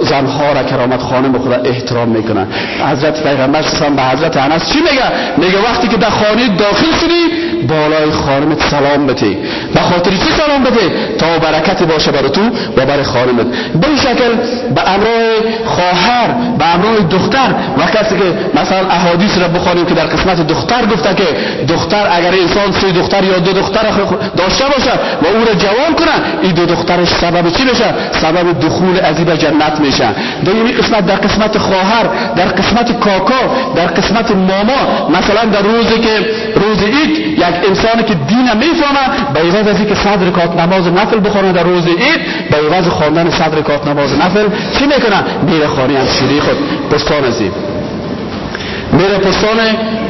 زنها را کرامت خانم خدا احترام می‌کنن. حضرت پیغمبر به حضرت انس چی میگه؟ میگه وقتی که در خانه داخل شدی بالای خانمت سلام بده. به خاطر چی سلام بده؟ تا برکت باشه برای تو و برای خانمت. به این شکل به امرای خواهر به امرای دختر و کسی که مثلا احادیث را بخوانیم که در قسمت دختر گفته که دختر اگر انسان سه دختر یا دو دختر داشته باشه و او را جوان کنه این دو دخترش سبب چی بشه سبب دخول ازی به جنت میشه. در این قسمت در قسمت خواهر در قسمت کاکا در قسمت ماما مثلا در روزی که روز عید یک انسانی که دین می‌فهمه به عوض از که صد رکات نماز نفل بخونه در روز عید به عوض خواندن صد رکات نماز نفل چی می‌کنه میره خانه شیری خود. بستان ازی میره پرسان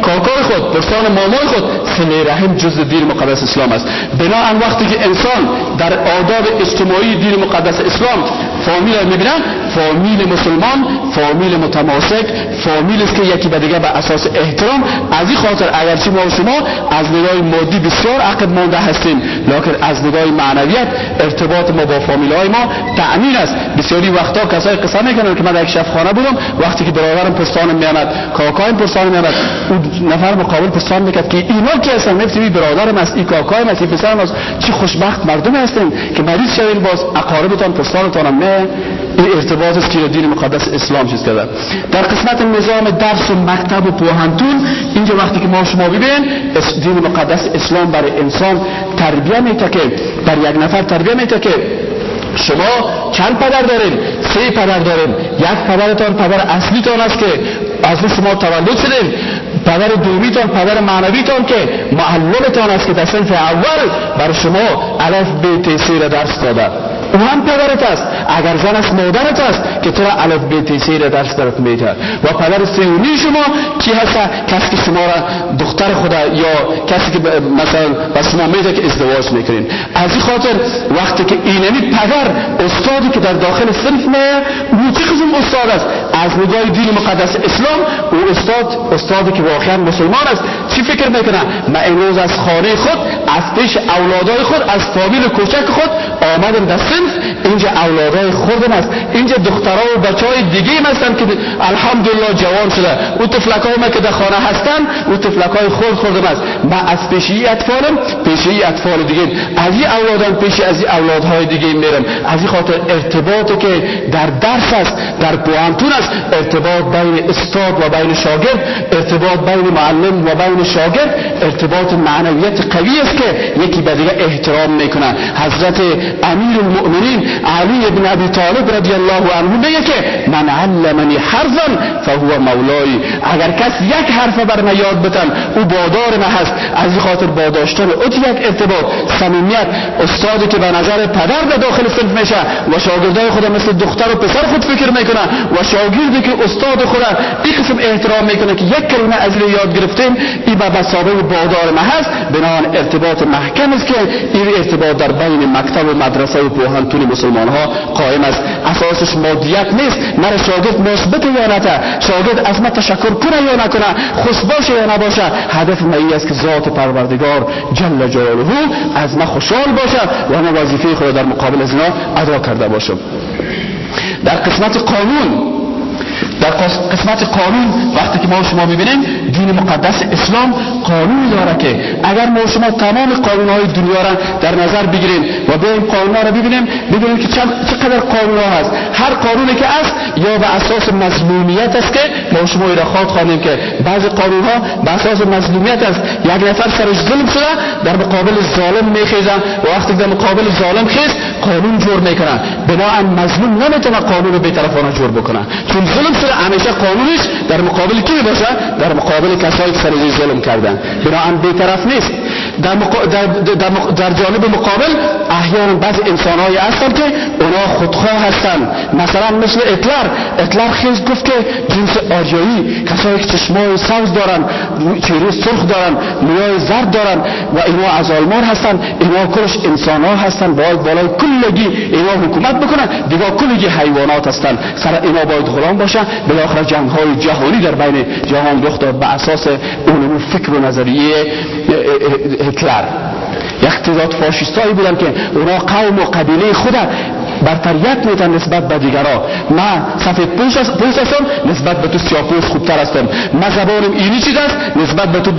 کاکای خود پرسان مامای خود. سله رحم جز دین مقدس اسلام است. بناهن وقتی که انسان در آداب اجتماعی دین مقدس اسلام فامیل می‌بینن فامیل مسلمان فامیل متماسک فامیل است که یکی به دیگه به اساس احترام. از این خاطر اگرچه ما و شما از نگاه مادی بسیار عقد مانده هستیم لکن از نگاه معنویت ارتباط ما با فامیل های ما تأمین است. بسیاری وقتا کسای قصه می‌کنن که من در یک خانه بودم وقتی که برادرم پستان میامد کاکایم پستان میامد اون نفر مقابل پستان می‌کرد که اینا که هستن؟ نفتی برادرم است این کاکایم است این پسرم است چه خوشبخت مردم هستیم که مریض شوین باز اقاربتان پستانتان هم این ارتباط است که دین مقدس اسلام چیز کرده. در قسمت نظام درس و مکتب و پوهنتون اینجا وقتی که ما شما ببین دین مقدس اسلام برای انسان تربیه میته که یک نفر تربیه میته که شما چند پدر دارین؟ سه پدر دارین. یک پدرتان پدر اصلیتان است که از شما تولد شدین. پدر دومیتان پدر معنویتان که معلمتان است که در صنف اول بر شما الف ب ت درس داده. او هم پدرت است. اگر زن است مادرت است که تو را الف ب ت را درس درت میده و پدر سیونی شما کی هست کسی که شما را دختر خدا یا کسی که مثلا با شما میده که ازدواج می‌کنین. از این خاطر وقتی که اینمی پدر استادی که در داخل میه او چه قسم استاد است. از نگاه دین مقدس اسلام او استاد استادی که واقعا مسلمان است. چی فکر می‌کنه؟ من امروز از خانه خود از پیش اولادای خود از فامیل کوچک خود آمدم در صنف اینجا اولادای خودم است اینجا دخترها و بچه های دیگه هستن که الحمدلله جوان شده. او های که در خانه هستن او تفلک های خود خودم است من از پیشی اطفالم پیشی اطفال دیگه از این اولادم پیشی از این اولادهای دیگه میرم. از این خاطر ارتباطی که در درس است در پوانتون است ارتباط بین استاد و بین شاگرد ارتباط بین معلم و بین شاگرد. ارتباط معنویت قوی است که یکی به دیگه احترام می‌کنه. حضرت امیر المؤمنین علی بن ابی طالب رضی الله عنه میگه که من علمنی حرفا فهو مولای اگر کس یک حرف بر من یاد بتن او بادار من هست. از خاطر باداشتن او یک ارتباط صمیمیت استادی که به نظر پدر در داخل صنف میشه و شاگردای خود مثل دختر و پسر خود فکر می‌کنه و شاگردی که استاد خود این قسم احترام می‌کنه که یک کلمه از یاد گرفتیم این به مسابقه بادار ما هست. بنان ارتباط محکم است که این ارتباط در بین مکتب و مدرسه و پوهنتون مسلمان ها قائم است. اساسش مادیت نیست. من شاگرد مثبت یا نه شاگرد از ما تشکر کنه یا نکنه خوش باشه یا نباشه. هدف من است که ذات پروردگار جل جلاله از ما خوشحال باشه و من وظیفه خود در مقابل از اینا ادا کرده باشم. در قسمت قانون در قسمت قانون وقتی که ما شما ببینیم دین مقدس اسلام قانونی داره که اگر ما شما تمام قانون های دنیا را در نظر بگیریم و به این قانون ها را ببینیم ببینیم که چقدر قانون ها هست. هر قانونی که است یا به اساس مظلومیت است که ما شما را خواد خوانیم که بعض قانون ها به اساس مظلومیت است. یک نفر سرش ظلم شده در مقابل ظالم میخیزن و وقتی در مقابل ظالم خیز قانون جور می‌کنن بناهن مظلوم نمی‌تونه قانون به طرفانه جور بکنه. چون ظلم شده همیشه قانونش در مقابل کی باشه در مقابل کسایی که سرزی ظلم کردن. بناهن بیطرف نیست. در, در, در, در جانب مقابل احیانا بعض انسانهایی هستن که اونا خودخواه هستن. مثلا مثل اطلر اطلر خیز گفت که جنس آریایی کسایی که چشمای سبز دارن چهره سرخ دارن موهای زرد دارن و اینا از آلمان هستن. اینا کلش انسان ها هستن. باید بالای کلگی اینا حکومت بکنن. دیگه کلگی حیوانات هستن. سر اینا باید غلام باشن بالاخره جنگ های جهانی در بین جهان رخ داد. به اساس اون فکر و نظریه هتلر. یک تعداد فاشیستایی بودن که اونا قوم و قبیله خود برتریت میتن نسبت به دیگرا من سفید پوش هستم نسبت به تو سیاه پوش خوبتر هستم. من زبانم اینی چیز است نسبت به تو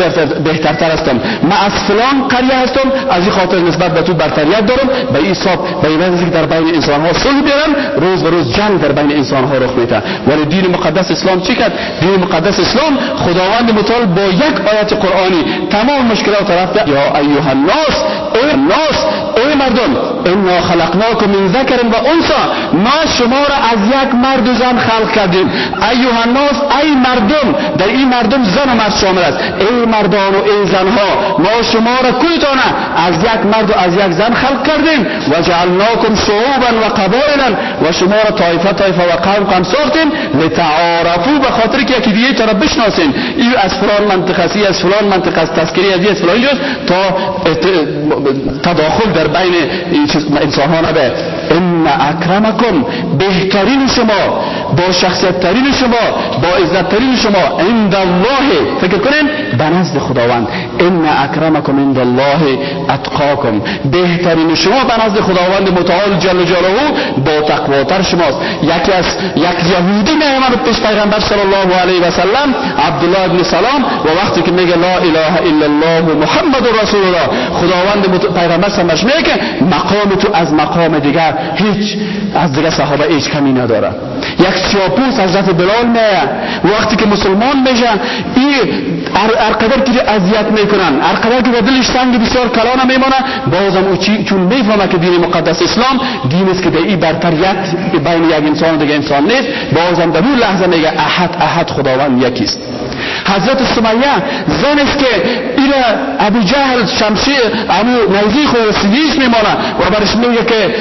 بهترتر هستم. من از فلان قریه هستم از این خاطر نسبت به تو برتریت دارم. به این حساب به این که در بین انسان ها صلح بیارم. روز و روز جنگ در بین انسان ها رخ میده. ولی دین مقدس اسلام چی کرد؟ دین مقدس اسلام خداوند متعال با یک آیت قرآنی تمام مشکلات رفته. یا ایها الناس ای الناس ای مردم انا خلقناکم من ذکر و انسا ما شما را از یک مرد و زن خلق کردیم. ایها الناس ای مردم در این مردم زن و مرد شامل است. ای مردان و ای زنها ما شما را کلتانه از یک مرد و از یک زن خلق کردیم. و جعلناکم شعوبا و قبائلا و شما را طایفه طایفه و قوم قوم ساختیم. لتعارفو به خاطر که یکی دیگه را بشناسیم. این از فلان منطقه است از فلان منطقه است تذکری از از فلان تا تداخل در بین انسان ها نبه ان اکرمکم بهترین شما با شخصیت ترین شما با عزت ترین شما عند الله. فکر کنین؟ به نزد خداوند. ان اکرمکم عند الله اتقاکم بهترین شما به نزد خداوند متعال جل جلاله با تقواتر شماست. یکی از یک یهودی میامد پیش پیغمبر صلی الله علیه و سلم عبدالله ابن سلام و وقتی که میگه لا اله الا الله محمد رسول الله خداوند پیغمبر سمش میگه مقام تو از مقام دیگر هیچ از دیگر صحابه هیچ کمی نداره. یک سیاپوس حضرت بلال میه. وقتی که مسلمان میشه این ارقدر که اذیت می‌کنن ارقدر که دلش سنگ بسیار کلانه میمانه بازم او چون می‌فهمه که دین مقدس اسلام دین است که در این برتریت بین یک انسان و دیگه انسان نیست. بازم در اون لحظه میگه احد احد خداوند یکیست. حضرت سمیه زن است که ایره ابو جهل شمشیر امو نوزی خود سیدیش میمانه و برش میگه که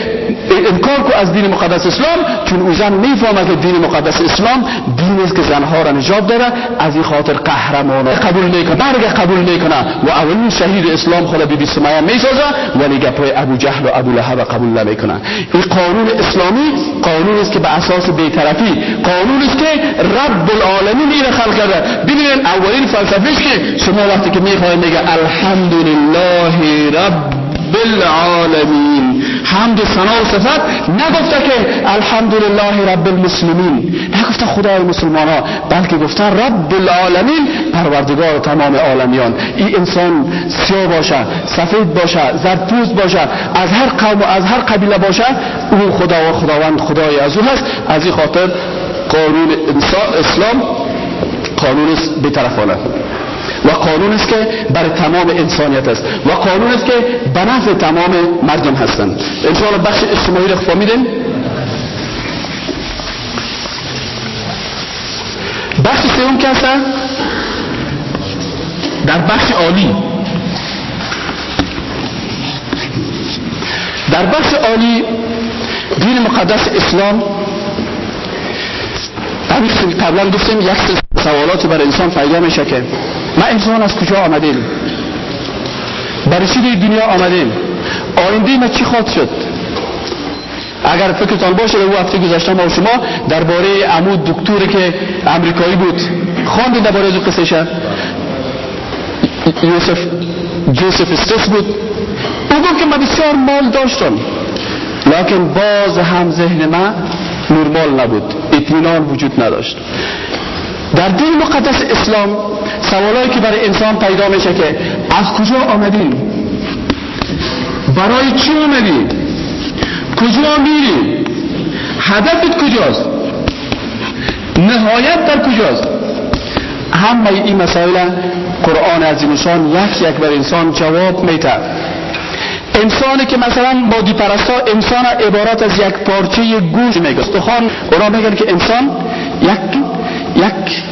انکار کو از دین مقدس اسلام چون او زن می‌فهمه که دین مقدس اسلام دین است که زنها را نجات داره از این خاطر قهرمانه قبول می‌کنه برگ قبول می‌کنه و اولین شهید اسلام خود بی بی سمیه می‌سازه ولی گپای ابو جهل و ابو لهب قبول نمی‌کنه این قانون اسلامی قانون است که به اساس بیطرفی قانون است که رب العالمین این خلق کرده. ببینید اولین فلسفه که شما وقتی که می‌خواید میگه الحمدلله رب بالعالمین حمد و ثنا و صفت. نگفته که الحمدلله رب المسلمین. نگفته خدای مسلمان ها بلکه گفته رب العالمین پروردگار تمام عالمیان. این انسان سیاه باشه سفید باشه زرپوست باشه از هر قوم و از هر قبیله باشه او خدا و خداوند خدای از او هست. از این خاطر قانون اسلام قانون بیطرفانه و قانون است که برای تمام انسانیت است و قانون است که به نفع تمام مردم هستند. انشاءالله بخش اجتماعی رو فهمیدین بخش سوم که هستن در بخش عالی. در بخش عالی دین مقدس اسلام همین قبلا گفتیم یک سوالات بر انسان پیدا میشه که ما انسان از کجا آمدیم؟ برای چی دنیا آمدیم؟ آینده ما چی خواهد شد؟ اگر فکرتان باشه او هفته گذشته ما و شما درباره عمود دکتوری که امریکایی بود خواندید درباره از قصه شد یوسف جوزف استس بود. او گفت که من بسیار مال داشتم لکن باز هم ذهن من نرمال نبود. اطمینان وجود نداشت. در دین مقدس اسلام سوالایی که برای انسان پیدا میشه که از کجا آمدیم؟ برای چی آمدیم؟ کجا میریم؟ هدفت کجاست؟ نهایت در کجاست؟ همه این مسائل قرآن عظیمشان یک یک بر انسان جواب میده. انسانی که مثلا مادی پرستا انسان عبارت از یک پارچه گوش میگه. استخوان اونا میگن که انسان یک یک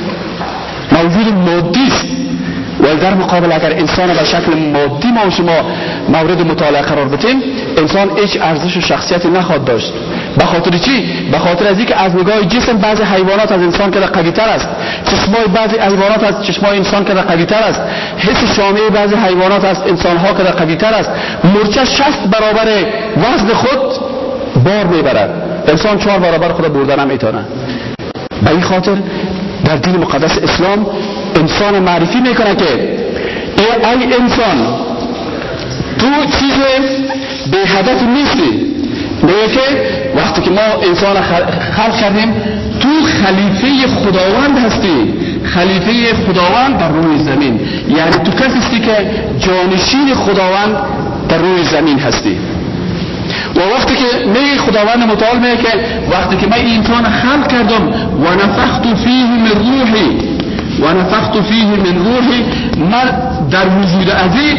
موجود مادی و در مقابل اگر انسان به شکل مادی ما شما مورد مطالعه قرار بدیم انسان هیچ ارزش و شخصیتی نخواد داشت. به خاطر چی؟ به خاطر از اینکه از نگاه جسم بعضی حیوانات از انسان که قوی تر است. چشمای بعضی حیوانات از چشمای انسان که قوی تر است. حس شامه بعضی حیوانات از انسان ها که قوی تر است. مرچه 60 برابر وزن خود بار می‌برد. انسان چهار برابر خود بردن هم می‌تونه به این خاطر در دین مقدس اسلام انسان معرفی می‌کنه که ای انسان تو چیز به هدف نیستی. میگه که وقتی که ما انسان خلق کردیم تو خلیفه خداوند هستی. خلیفه خداوند در روی زمین. یعنی تو کسی هستی که جانشین خداوند در روی زمین هستی. و وقتی که میگه خداوند متعال میگه که وقتی که من انسان خلق کردم و نفخت فیه من روحی و نفخت فیه من روحی من در وجود ازی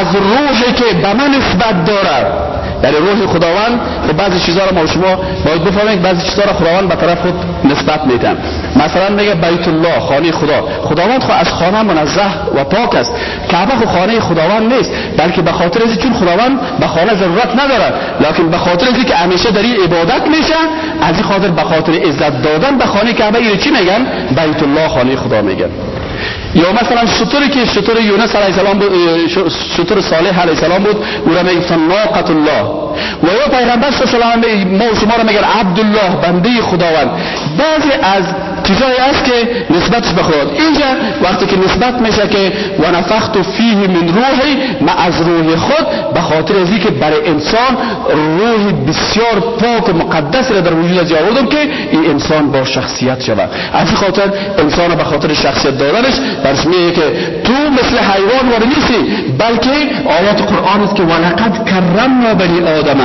از روحی که به من نسبت دارد. یعنی روح خداوند و بعضی چیزها رو ما شما باید بفهمید بعضی چیزها رو خداوند به طرف خود نسبت میدن. مثلا میگه بیت الله خانه خدا. خداوند خود از خانه منزه و پاک است. کعبه خود خانه خداوند نیست بلکه به خاطر از چون خداوند به خانه ضرورت نداره لکن به خاطر از که همیشه در این عبادت میشه از این خاطر به خاطر عزت دادن به خانه کعبه اینو چی میگن؟ بیت الله خانه خدا میگن. یا مثلا شطوری که شطور یونس علیه السلام بود شطور صالح علیه السلام بود او را می‌گفتن ناقت الله. و یا پیغمبر صلی الله علیه و ما شما را میگن عبدالله بنده خداوند. بعضی از چیزایی است که نسبتش به اینجا وقتی که نسبت میشه که و نفخت فیه من روحی ما از روح خود به خاطر از که برای انسان روح بسیار پاک و مقدس را در وجود از آوردم که این انسان با شخصیت شود. از خاطر انسان به خاطر شخصیت دادنش درش میگه که تو مثل حیوان وارد نیستی بلکه آیات قرآن است که ولقد کرمنا بنی آدم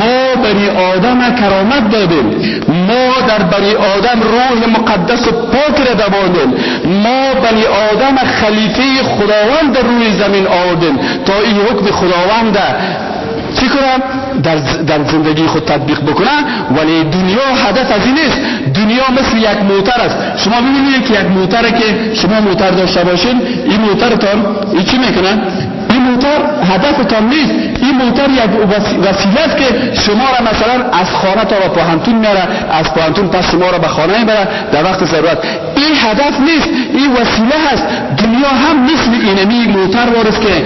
ما بنی آدم کرامت دادیم. ما در بنی آدم روح مقدس و پاک را دباندیم ما بنی آدم خلیفه خداوند در روی زمین آوردیم. تا این حکم خداوند چی کنم؟ در, در زندگی خود تطبیق بکنم ولی دنیا هدف از این نیست. دنیا مثل یک موتر است. شما ببینید که یک موتر که شما موتر داشته باشین این موترتان این چی می‌کنه؟ این موتر هدفتان نیست. این موتر یک وسیله است که شما را مثلا از خانه تا به پاهنتون میاره از پاهنتون پس شما را به خانه می‌بره در وقت ضرورت. این هدف نیست. این وسیله هست. دنیا هم مثل اینمی موتر وارست که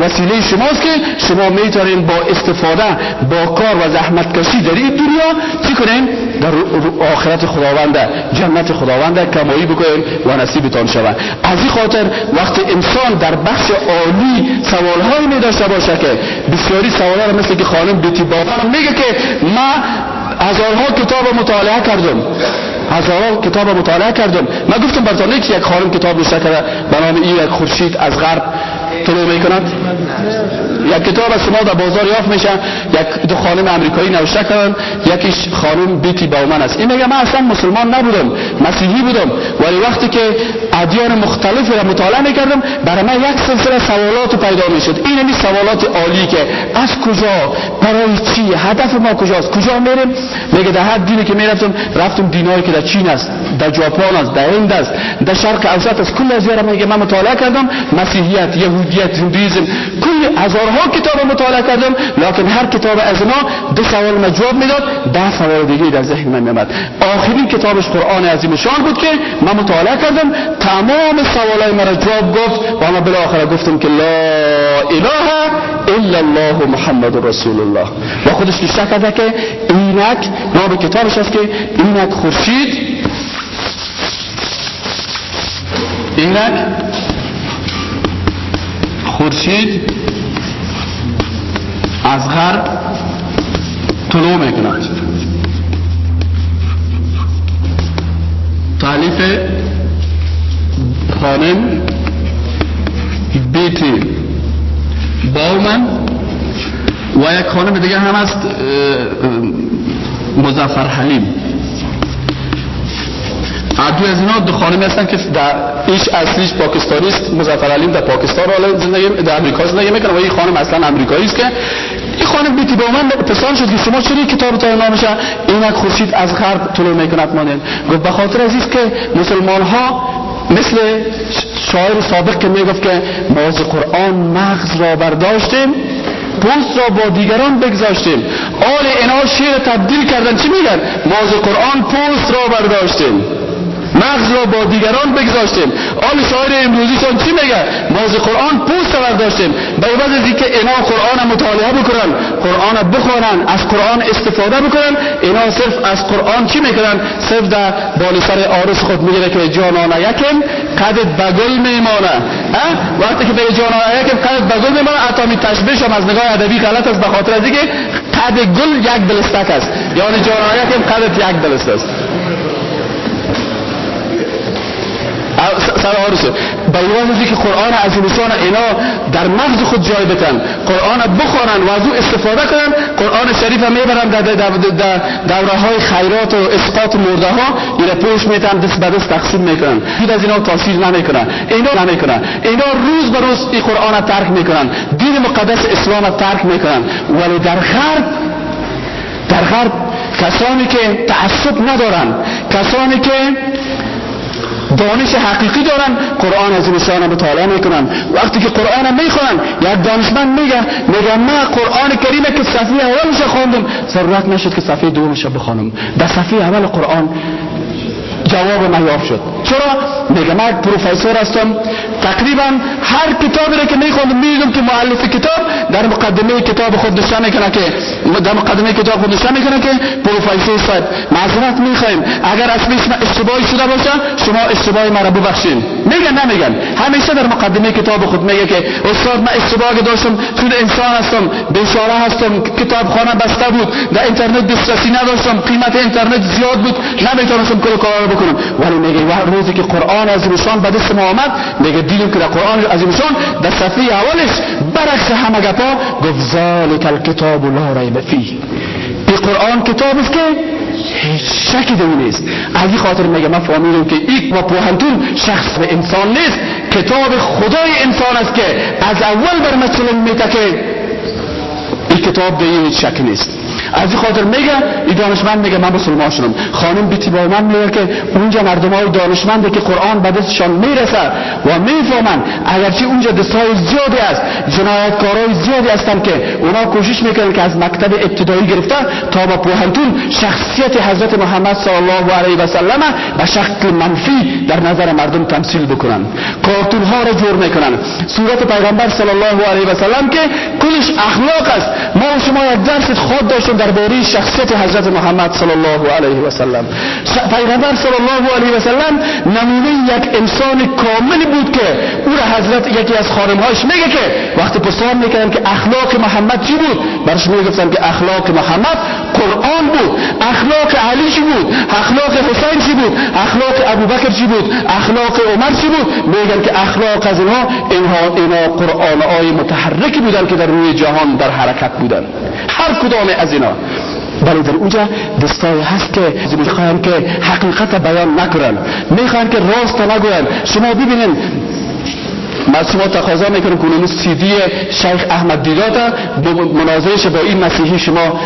وسیله شماست که شما می‌تونین با استفاده با کار و زحمت کشی در این دنیا چی کنین؟ در آخرت خداوند جنت خداوند کمایی بکنین و نصیبتان شود. از این خاطر وقتی انسان در بخش عالی سوال می داشته باشه که بسیاری سوال ها مثل که خانم بیتی بابا میگه که ما هزارها کتاب مطالعه کردم. هزارها کتاب مطالعه کردم. من گفتم برتانه که یک خانم کتاب نوشته کرده به نام این یک خورشید از غرب طلوع می‌کنند یک کتاب از شما در بازار یافت میشه یک دو خانم امریکایی نوشته کردن یکیش خانم بیتی باومن است. این میگه من اصلا مسلمان نبودم مسیحی بودم ولی وقتی که ادیان مختلف را مطالعه می‌کردم برای من یک سلسله سوالات پیدا می‌شد. این همی سوالات عالی که از کجا برای چی هدف ما کجاست کجا میریم؟ میگه در هر دینی که می‌رفتم رفتم دینایی که در چین است در ژاپن است در هند است در شرق اوسط است. کل از میگه من مطالعه کردم مسیحیت یهودیت هندویزم. کل هزارها کتاب مطالعه کردم لکن هر کتاب از ما دو سوال ما جواب می‌داد ده سوال دیگه در ذهن من میامد آخرین کتابش قرآن عظیم شان بود که من مطالعه کردم تمام سوالای مرا جواب گفت و من بالاخره گفتم که لا اله الا الله محمد رسول الله. و خودش نشته کرده که اینک نام کتابش است که اینک خورشید. اینک خورشید از غرب طلوع می‌کند تعلیف خانم بیتی باومن و یک خانم دیگه هم است مزفر حلیم. دو از اینا خانمی هستن که در ایش اصلیش پاکستانی است. مظفر علیم در پاکستان حالا زندگی در امریکا زندگی می‌کنه و این خانم اصلا امریکایی است که این خانم بیتی با من پسان شد که شما چرا کتاب تا نامشه اینک خورشید از غرب طلوع می‌کند مانند. گفت به خاطر از که مسلمان ها مثل شاعر سابق که می‌گفت که ما قرآن مغز را برداشتیم پوست را با دیگران بگذاشتیم. آل اینا شیر تبدیل کردن چی میگن؟ ما از قرآن پوست را برداشتیم. مغز را با دیگران بگذاشتیم. آل شاعر امروزیشان چی میگه؟ ما قرآن پوست برداشتیم به عوض از اینکه اینا قرآن مطالعه بکنن قرآن بخوانن از قرآن استفاده بکنن اینا صرف از قرآن چی می‌کنن؟ صرف در بالا سر آرس خود میگه که جانانه یکم قدت بگل میمانه. وقتی که به جانانه یکم قدت بگل میمانه حتی می تشبیهش هم از نگاه ادبی غلط است به خاطر از اینکه قد گل یک بلستک است. یعنی جانانه یکم قدت یک بلست است. سوارش به ایواز که قرآن از انسان اینا در مغز خود جای بتن. قرآن بخورن و از او استفاده کنن قرآن شریف هم می‌برن در دوره های خیرات و اسقاط مرده ها اینا پوش میتن دست به دست تقسیم می‌کنن. هیچ از اینا تاثیر نمی‌کنن. اینا نمی‌کنن. اینا روز به روز این قرآن ترک می‌کنن. دین مقدس اسلام ترک می‌کنن. ولی در غرب در غرب کسانی که تعصب ندارن کسانی که دانش حقیقی دارن قرآن از نشانه مطالعه می‌کنن. وقتی که قرآن می‌خونن یک دانشمند میگه میگه ما قرآن کریمه که صفحه اولش خوندم. ضرورت نشد که صفحه دومش بخونم. در صفحه اول قرآن جواب ما یافت شد. چرا؟ میگه من پروفسور هستم. تقریبا هر کتابی را که میخوندم می‌دونم که مؤلف کتاب در مقدمه کتاب خود نشان می‌کنه که در مقدمه کتاب خود نشان می‌کنه که پروفسور صاحب معذرت می‌خوایم. اگر اسمش اشتباهی شده باشه شما اشتباه مرا ببخشین. میگن نمیگن. همیشه در مقدمه کتاب خود میگه که استاد من اشتباه داشتم چون انسان هستم بیچاره هستم کتاب خانه بسته بود در اینترنت دسترسی نداشتم قیمت اینترنت زیاد بود نمی‌تونستم کل کار بکنم ولی میگه روزی که قرآن از نشان به دست ما آمد میگه دیدیم که در قرآن از نشان در صفحه اولش برعکس همه گپا گفت ذالک الکتاب لا ریب فیه. این قرآن کتاب است که هیچ شکی در نیست. از خاطر میگه من فهمیدم که این و پوهنتون شخص به انسان نیست. کتاب خدای انسان است که از اول بر مثلا میتکه. این کتاب در هیچ شک نیست. از این خاطر میگه این دانشمند میگه من مسلمان شدم. خانم بیتی با من میگه که اونجا مردم های دانشمنده که قرآن به دستشان می‌رسه و می‌فهمن اگرچه اونجا دستای زیادی است جنایتکارای زیادی هستن که اونا کوشش می‌کنن که از مکتب ابتدایی گرفته تا با پوهنتون شخصیت حضرت محمد صلی الله علیه و سلم به شکل منفی در نظر مردم تمثیل بکنن. کارتون ها را جور می‌کنن. صورت پیغمبر صلی الله علیه و سلم که کلش اخلاق است. ما و شما یک درس خود داشتیم درباره شخصیت حضرت محمد صلی الله علیه و سلم. پیغمبر صلی الله علیه و سلم نمونه یک انسان کاملی بود که او را حضرت یکی از خانمهاش میگه که وقتی پرسان می‌کردن که اخلاق محمد چی بود؟ برش می‌گفتن که اخلاق محمد قرآن بود. اخلاق علی چی بود؟ اخلاق حسین چی بود؟ اخلاق ابوبکر چی بود؟ اخلاق عمر چی بود؟ میگن که اخلاق از اینها اینها اینا قرآن های متحرکی بودن که در روی جهان در حرکت بودن. هر کدام از اینا. ولی در اونجا دستای هست که می‌خواین که حقیقت بیان نکنن. می‌خواین که راست نگوین شما ببینین شما تقاضا می‌کنم که اون سی دی شیخ احمد دیداتا مناظرش با این مسیحی شما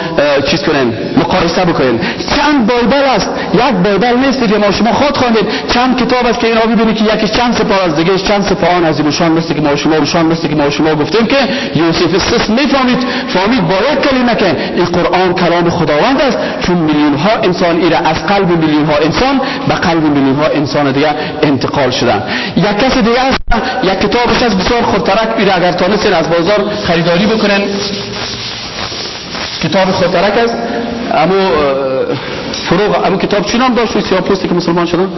چیز کنین مقایسه بکنین چند بایبل است؟ یک بایبل نیست که ما شما خود خواندید چند کتاب است که اینا ببینید که یکی چند سپار از دیگه چند سپاه از شان مثل که ما شما روشان مثل که ما شما گفتیم که یوسف سس می‌فهمید. فهمید با یک کلمه که این قرآن کلام خداوند است. چون میلیون ها انسان ایره از قلب میلیون ها انسان به قلب میلیون ها انسان دیگه انتقال شدن. یک کس دیگه است. یک کتابش از بسیار خودترک بیره اگر تانستین از بازار خریداری بکنن کتاب خودترک است. امو فروغ امو کتاب چی نام داشت؟ سیاه پوستی که مسلمان شدن؟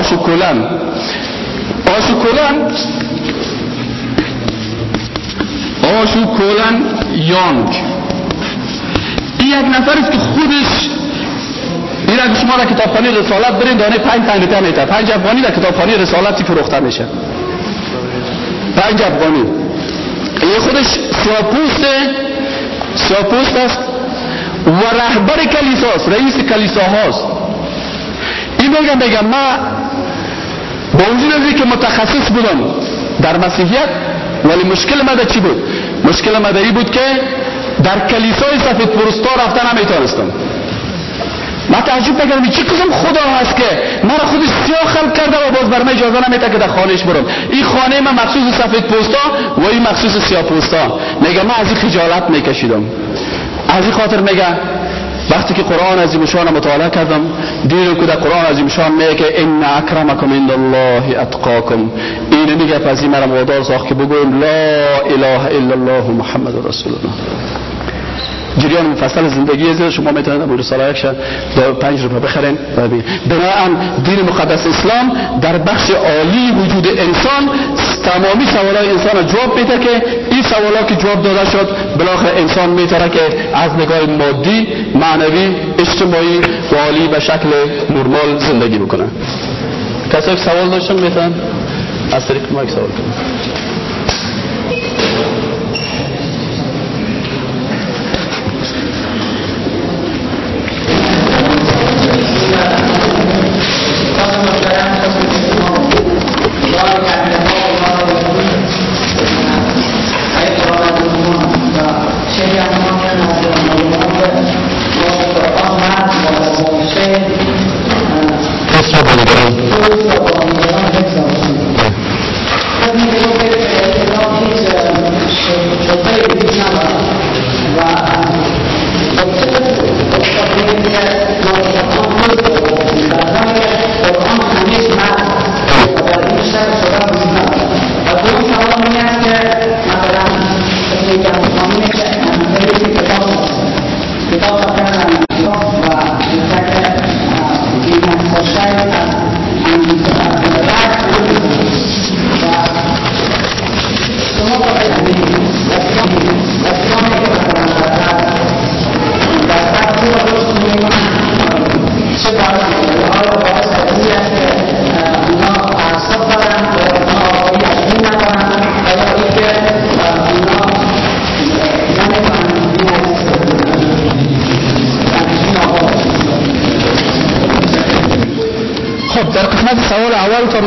آشو کلن آشو کلن آشو کلن یانگ. این یک نفر است که خودش این اگه شما در کتابخانه رسالت برین دانه پنج تنگته میتر پنج افغانی در کتابخانه رسالتی فروخته میشه. پنج افغانی. این خودش سیاپوست سیاپوست است و رهبر کلیساست رئیس کلیسا هاست. این بگم بگم ما با وجود که متخصص بودم در مسیحیت ولی مشکل ما چی بود؟ مشکل ما ای بود که در کلیسای سفید پرستا رفتن نمی‌تونستم ما تعجب بگردم چه قسم خدا هست که مرا خودش سیاه خلق کرده و باز بر من اجازه نمیده که در خانهش برم. این خانه من مخصوص سفید پوستا و این مخصوص سیاه پوستا. میگه من از این خجالت میکشیدم. از این خاطر میگه وقتی که قرآن عظیم شان مطالعه کردم دیدم که در قرآن عظیم شان میگه که ان اکرمکم عند الله اتقاکم. این میگه پس این مرا وادار ساخت که بگویم لا اله الا الله محمد رسول الله. جریان مفصل زندگی از شما می‌تونید ابو رساله یک دو پنج روپه بخرین بنابراین دین مقدس اسلام در بخش عالی وجود انسان تمامی سوالای انسان جواب میده که این سوالا که جواب داده شد بالاخره انسان می‌تونه که از نگاه مادی معنوی اجتماعی و عالی به شکل نرمال زندگی بکنه. که سوال داشتن می‌تونن؟ از طریق مایک سوال کنن.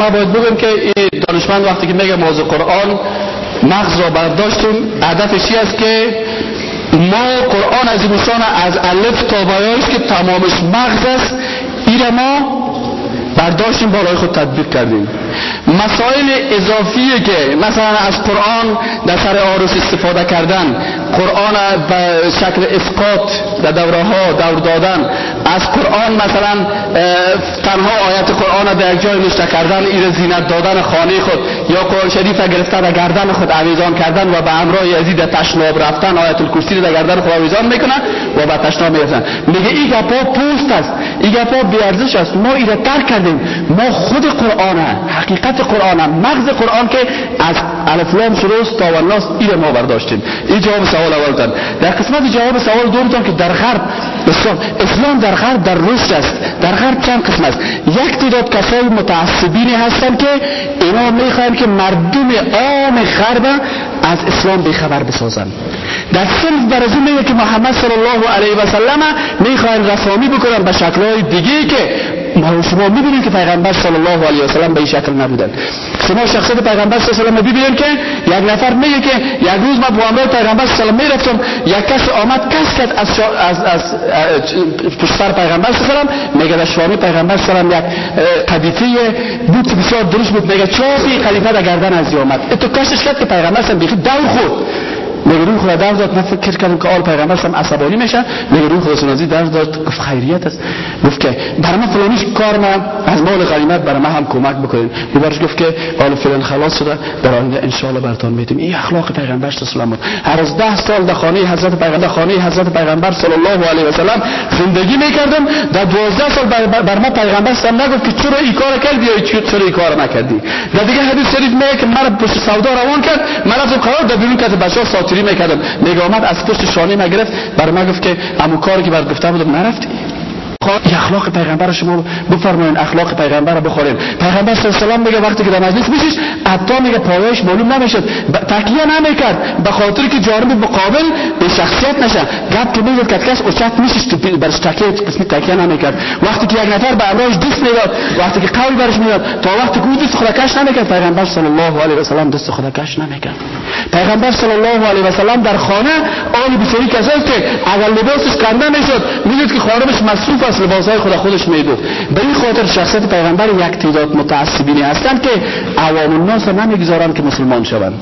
ما باید بگم که این دانشمند وقتی که میگه موضوع قرآن مغز را برداشتیم. هدفش است که ما قرآن از این از الف تا بیایش که تمامش مغز است این ما برداشتیم بالای خود تطبیق کردیم. مسائل اضافی که مثلا از قرآن در سر آرس استفاده کردن قرآن به شکل اسقاط در دوره ها دور دادن از قرآن مثلا تنها آیت قرآن در یک جای نشته کردن این زینت دادن خانه خود یا قرآن شریف گرفتن در گردن خود عویزان کردن و به همراه یزید تشناب رفتن آیت الکرسی در گردن خود عویزان می‌کنن و به تشناب می‌رسن میگه این گپا پوست است این گپا بیارزش است ما این ترک کردیم. ما خود قرآن حقیقت قرآن مغز قرآن که از الفلام شروع تا و ناس این ما برداشتیم. این جواب سوال اول در قسمت جواب سوال دوم که در غرب اسلام. اسلام در غرب در رشد است. در غرب چند قسم است؟ یک تعداد کسای متعصبینی هستند که اینا می‌خواهند که مردم عام غرب از اسلام بخبر بسازن در صرف برزو میگه که محمد صلی الله علیه و سلم می‌خواهند رسامی بکنن به شکلهای دیگه که شما می‌بینید که پیغمبر صلی الله علیه و سلم به این شکل نبودن. شما شخصیت پیغمبر صلی الله علیه و سلم ببینید که یک نفر میگه که یک روز ما با همراه پیغمبر صلی الله علیه و سلم یک کس آمد کس کرد از از از پشت سر پیغمبر صلی الله علیه و سلم میگه در شوانی پیغمبر صلی الله علیه و سلم یک قدیفه بود بسیار درست بود میگه چاپی قدیفه در گردن از آمد. تو کشش کرد که پیغمبر صلی الله علیه و سلم دور خورد. روح خدا درد داد. من فکر کردم که آل پیغمبر هم عصبانی میشن روح خدا سنازی درد داد. گفت خیریت است. گفت که برای من فلانیش کار من. از مال غنیمت برای من هم کمک بکنین برش گفت که آل فلان خلاص شده. در آینده ان شاء الله براتون میدیم. این اخلاق پیغمبر صلی الله هر از ده سال در خانه حضرت پیغمبر خانه حضرت پیغمبر صلی الله علیه و سلم زندگی می‌کردم. در 12 سال بر ما پیغمبر صلی نگفت که چرا این کار کردی؟ یا چرا این کار نکردی؟ در دیگه حدیث شریف میگه که مرا پشت سودا روان کرد. من رفتم قرار در بیرون کسی بچه‌ها ساتری می‌کردم. آمد از پشت شانه گرفت بر ما گفت که امو کاری که بعد گفته بودم نرفتی؟ اخلاق پیغمبر شما بفرمایید اخلاق پیغمبر بخورین. پیغمبر صلی الله علیه میگه وقتی که در مجلس میشیش حتی میگه پایش معلوم نمی‌شد. تکیه نمی‌کرد. به خاطر که جانب مقابل به شخصیت نشه گپ که میگه که کس اوچت میشیش تو برش تکیه قسمی تکیه نمی‌کرد. وقتی که یک نفر به امرش دست می‌داد وقتی که قول برش می‌داد تا وقتی که دست خدا کش نمی‌کرد. پیغمبر صلی الله علیه و سلم دست خدا کش نمی‌کرد. پیغمبر صلی الله علیه و سلم در خانه آن بسیاری کسایی که اگر لباسش کنده می‌شد. می‌دید که خانمش مصروف لباس های خدا خودش می‌گفت به این خاطر شخصیت پیغمبر یک تعداد متعصبینی هستند که عوام الناس نمی‌گذارند که مسلمان شوند.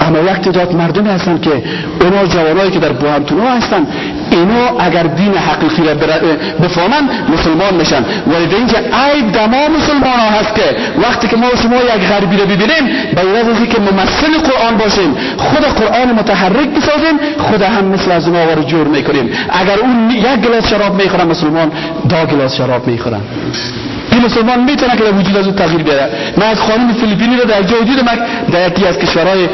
اما یک تعداد مردمی هستند که اونا جوانایی که در بوهمتون هستند اینا اگر دین حقیقی را بفهمن مسلمان میشن. ولی اینجا عیب در ما مسلمان هست که وقتی که ما شما یک غربی رو ببینیم به از که ممثل قرآن باشیم خود قرآن متحرک بسازیم خود هم مثل از اونا رو جور می‌کنیم. اگر اون یک گلاس شراب می‌خورن مسلمان دا گلاس شراب می‌خورن. این مسلمان می‌تونه که در وجود از او تغییر بیاره. من از خانم فیلیپینی رو در جای دیدم در یکی از کشورهای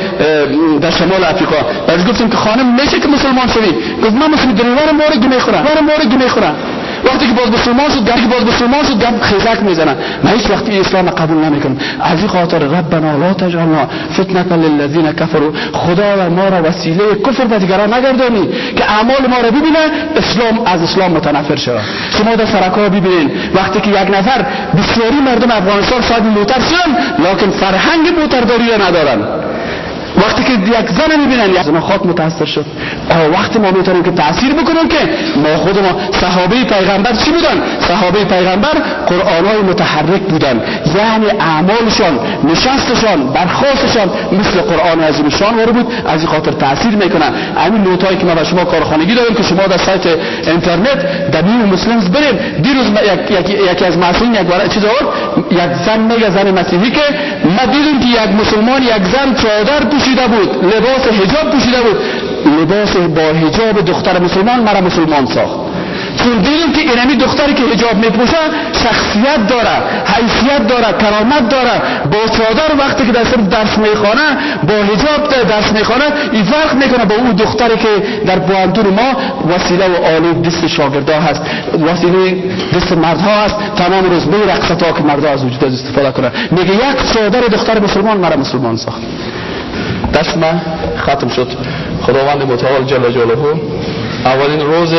در شمال افریقا بعد گفتم که خانم میشه که مسلمان شوی؟ گفت من مسلمان دلوار مورگی می‌خورم مورگی می‌خورم وقتی که باز مسلمان شد گفت باز مسلمان شد گفت خیزک می‌زنن. من هیچ وقتی اسلام قبول نمی‌کنم. از این خاطر ربنا لا تجعلنا فتنه للذین کفروا. خدا ما را وسیله کفر و دیگران نگردانی که اعمال ما را ببینه اسلام از اسلام متنفر شود. شما در سرکا ببینید وقتی که یک نفر بسیاری مردم افغانستان شاید موتر شدن لکن فرهنگ موترداری ندارن. وقتی که یک زن می‌بینن یک زن خاک متاثر شد. وقتی ما می‌تونیم که تاثیر بکنیم که ما خود ما صحابه پیغمبر چی بودن؟ صحابه پیغمبر قرآن های متحرک بودن. یعنی اعمالشان نشستشان برخواستشان مثل قرآن عظیم شان وارد بود. از این خاطر تاثیر می‌کنن همین نوتایی که ما و شما کارخانگی داریم که شما در سایت اینترنت در نیو مسلمز بریم دیروز یکی از معصومین یک چیز یک زن میگه زن مسیحی که ما دیدیم که یک مسلمان یک زن چادر پوشیده بود لباس حجاب پوشیده بود. لباس با حجاب دختر مسلمان مرا مسلمان ساخت. چون دیدیم که اینمی دختری که حجاب میپوشه شخصیت داره حیثیت داره کرامت داره. با چادر وقتی که در درس می‌خوانه با حجاب درس می‌خوانه این فرق می‌کنه با اون دختری که در بوانتون ما وسیله و آلی دست شاگردا هست. وسیله دست مردها هست. تمام روز به رقصتا که مردها از وجود استفاده کنه میگه یک چادر دختر مسلمان مرا مسلمان ساخت. دست ختم شد. خداوند متعال جل جلاله اولین روز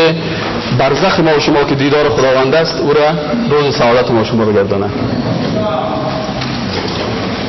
برزخ ما و شما که دیدار خداوند است او را روز سعادت ما شما بگردانه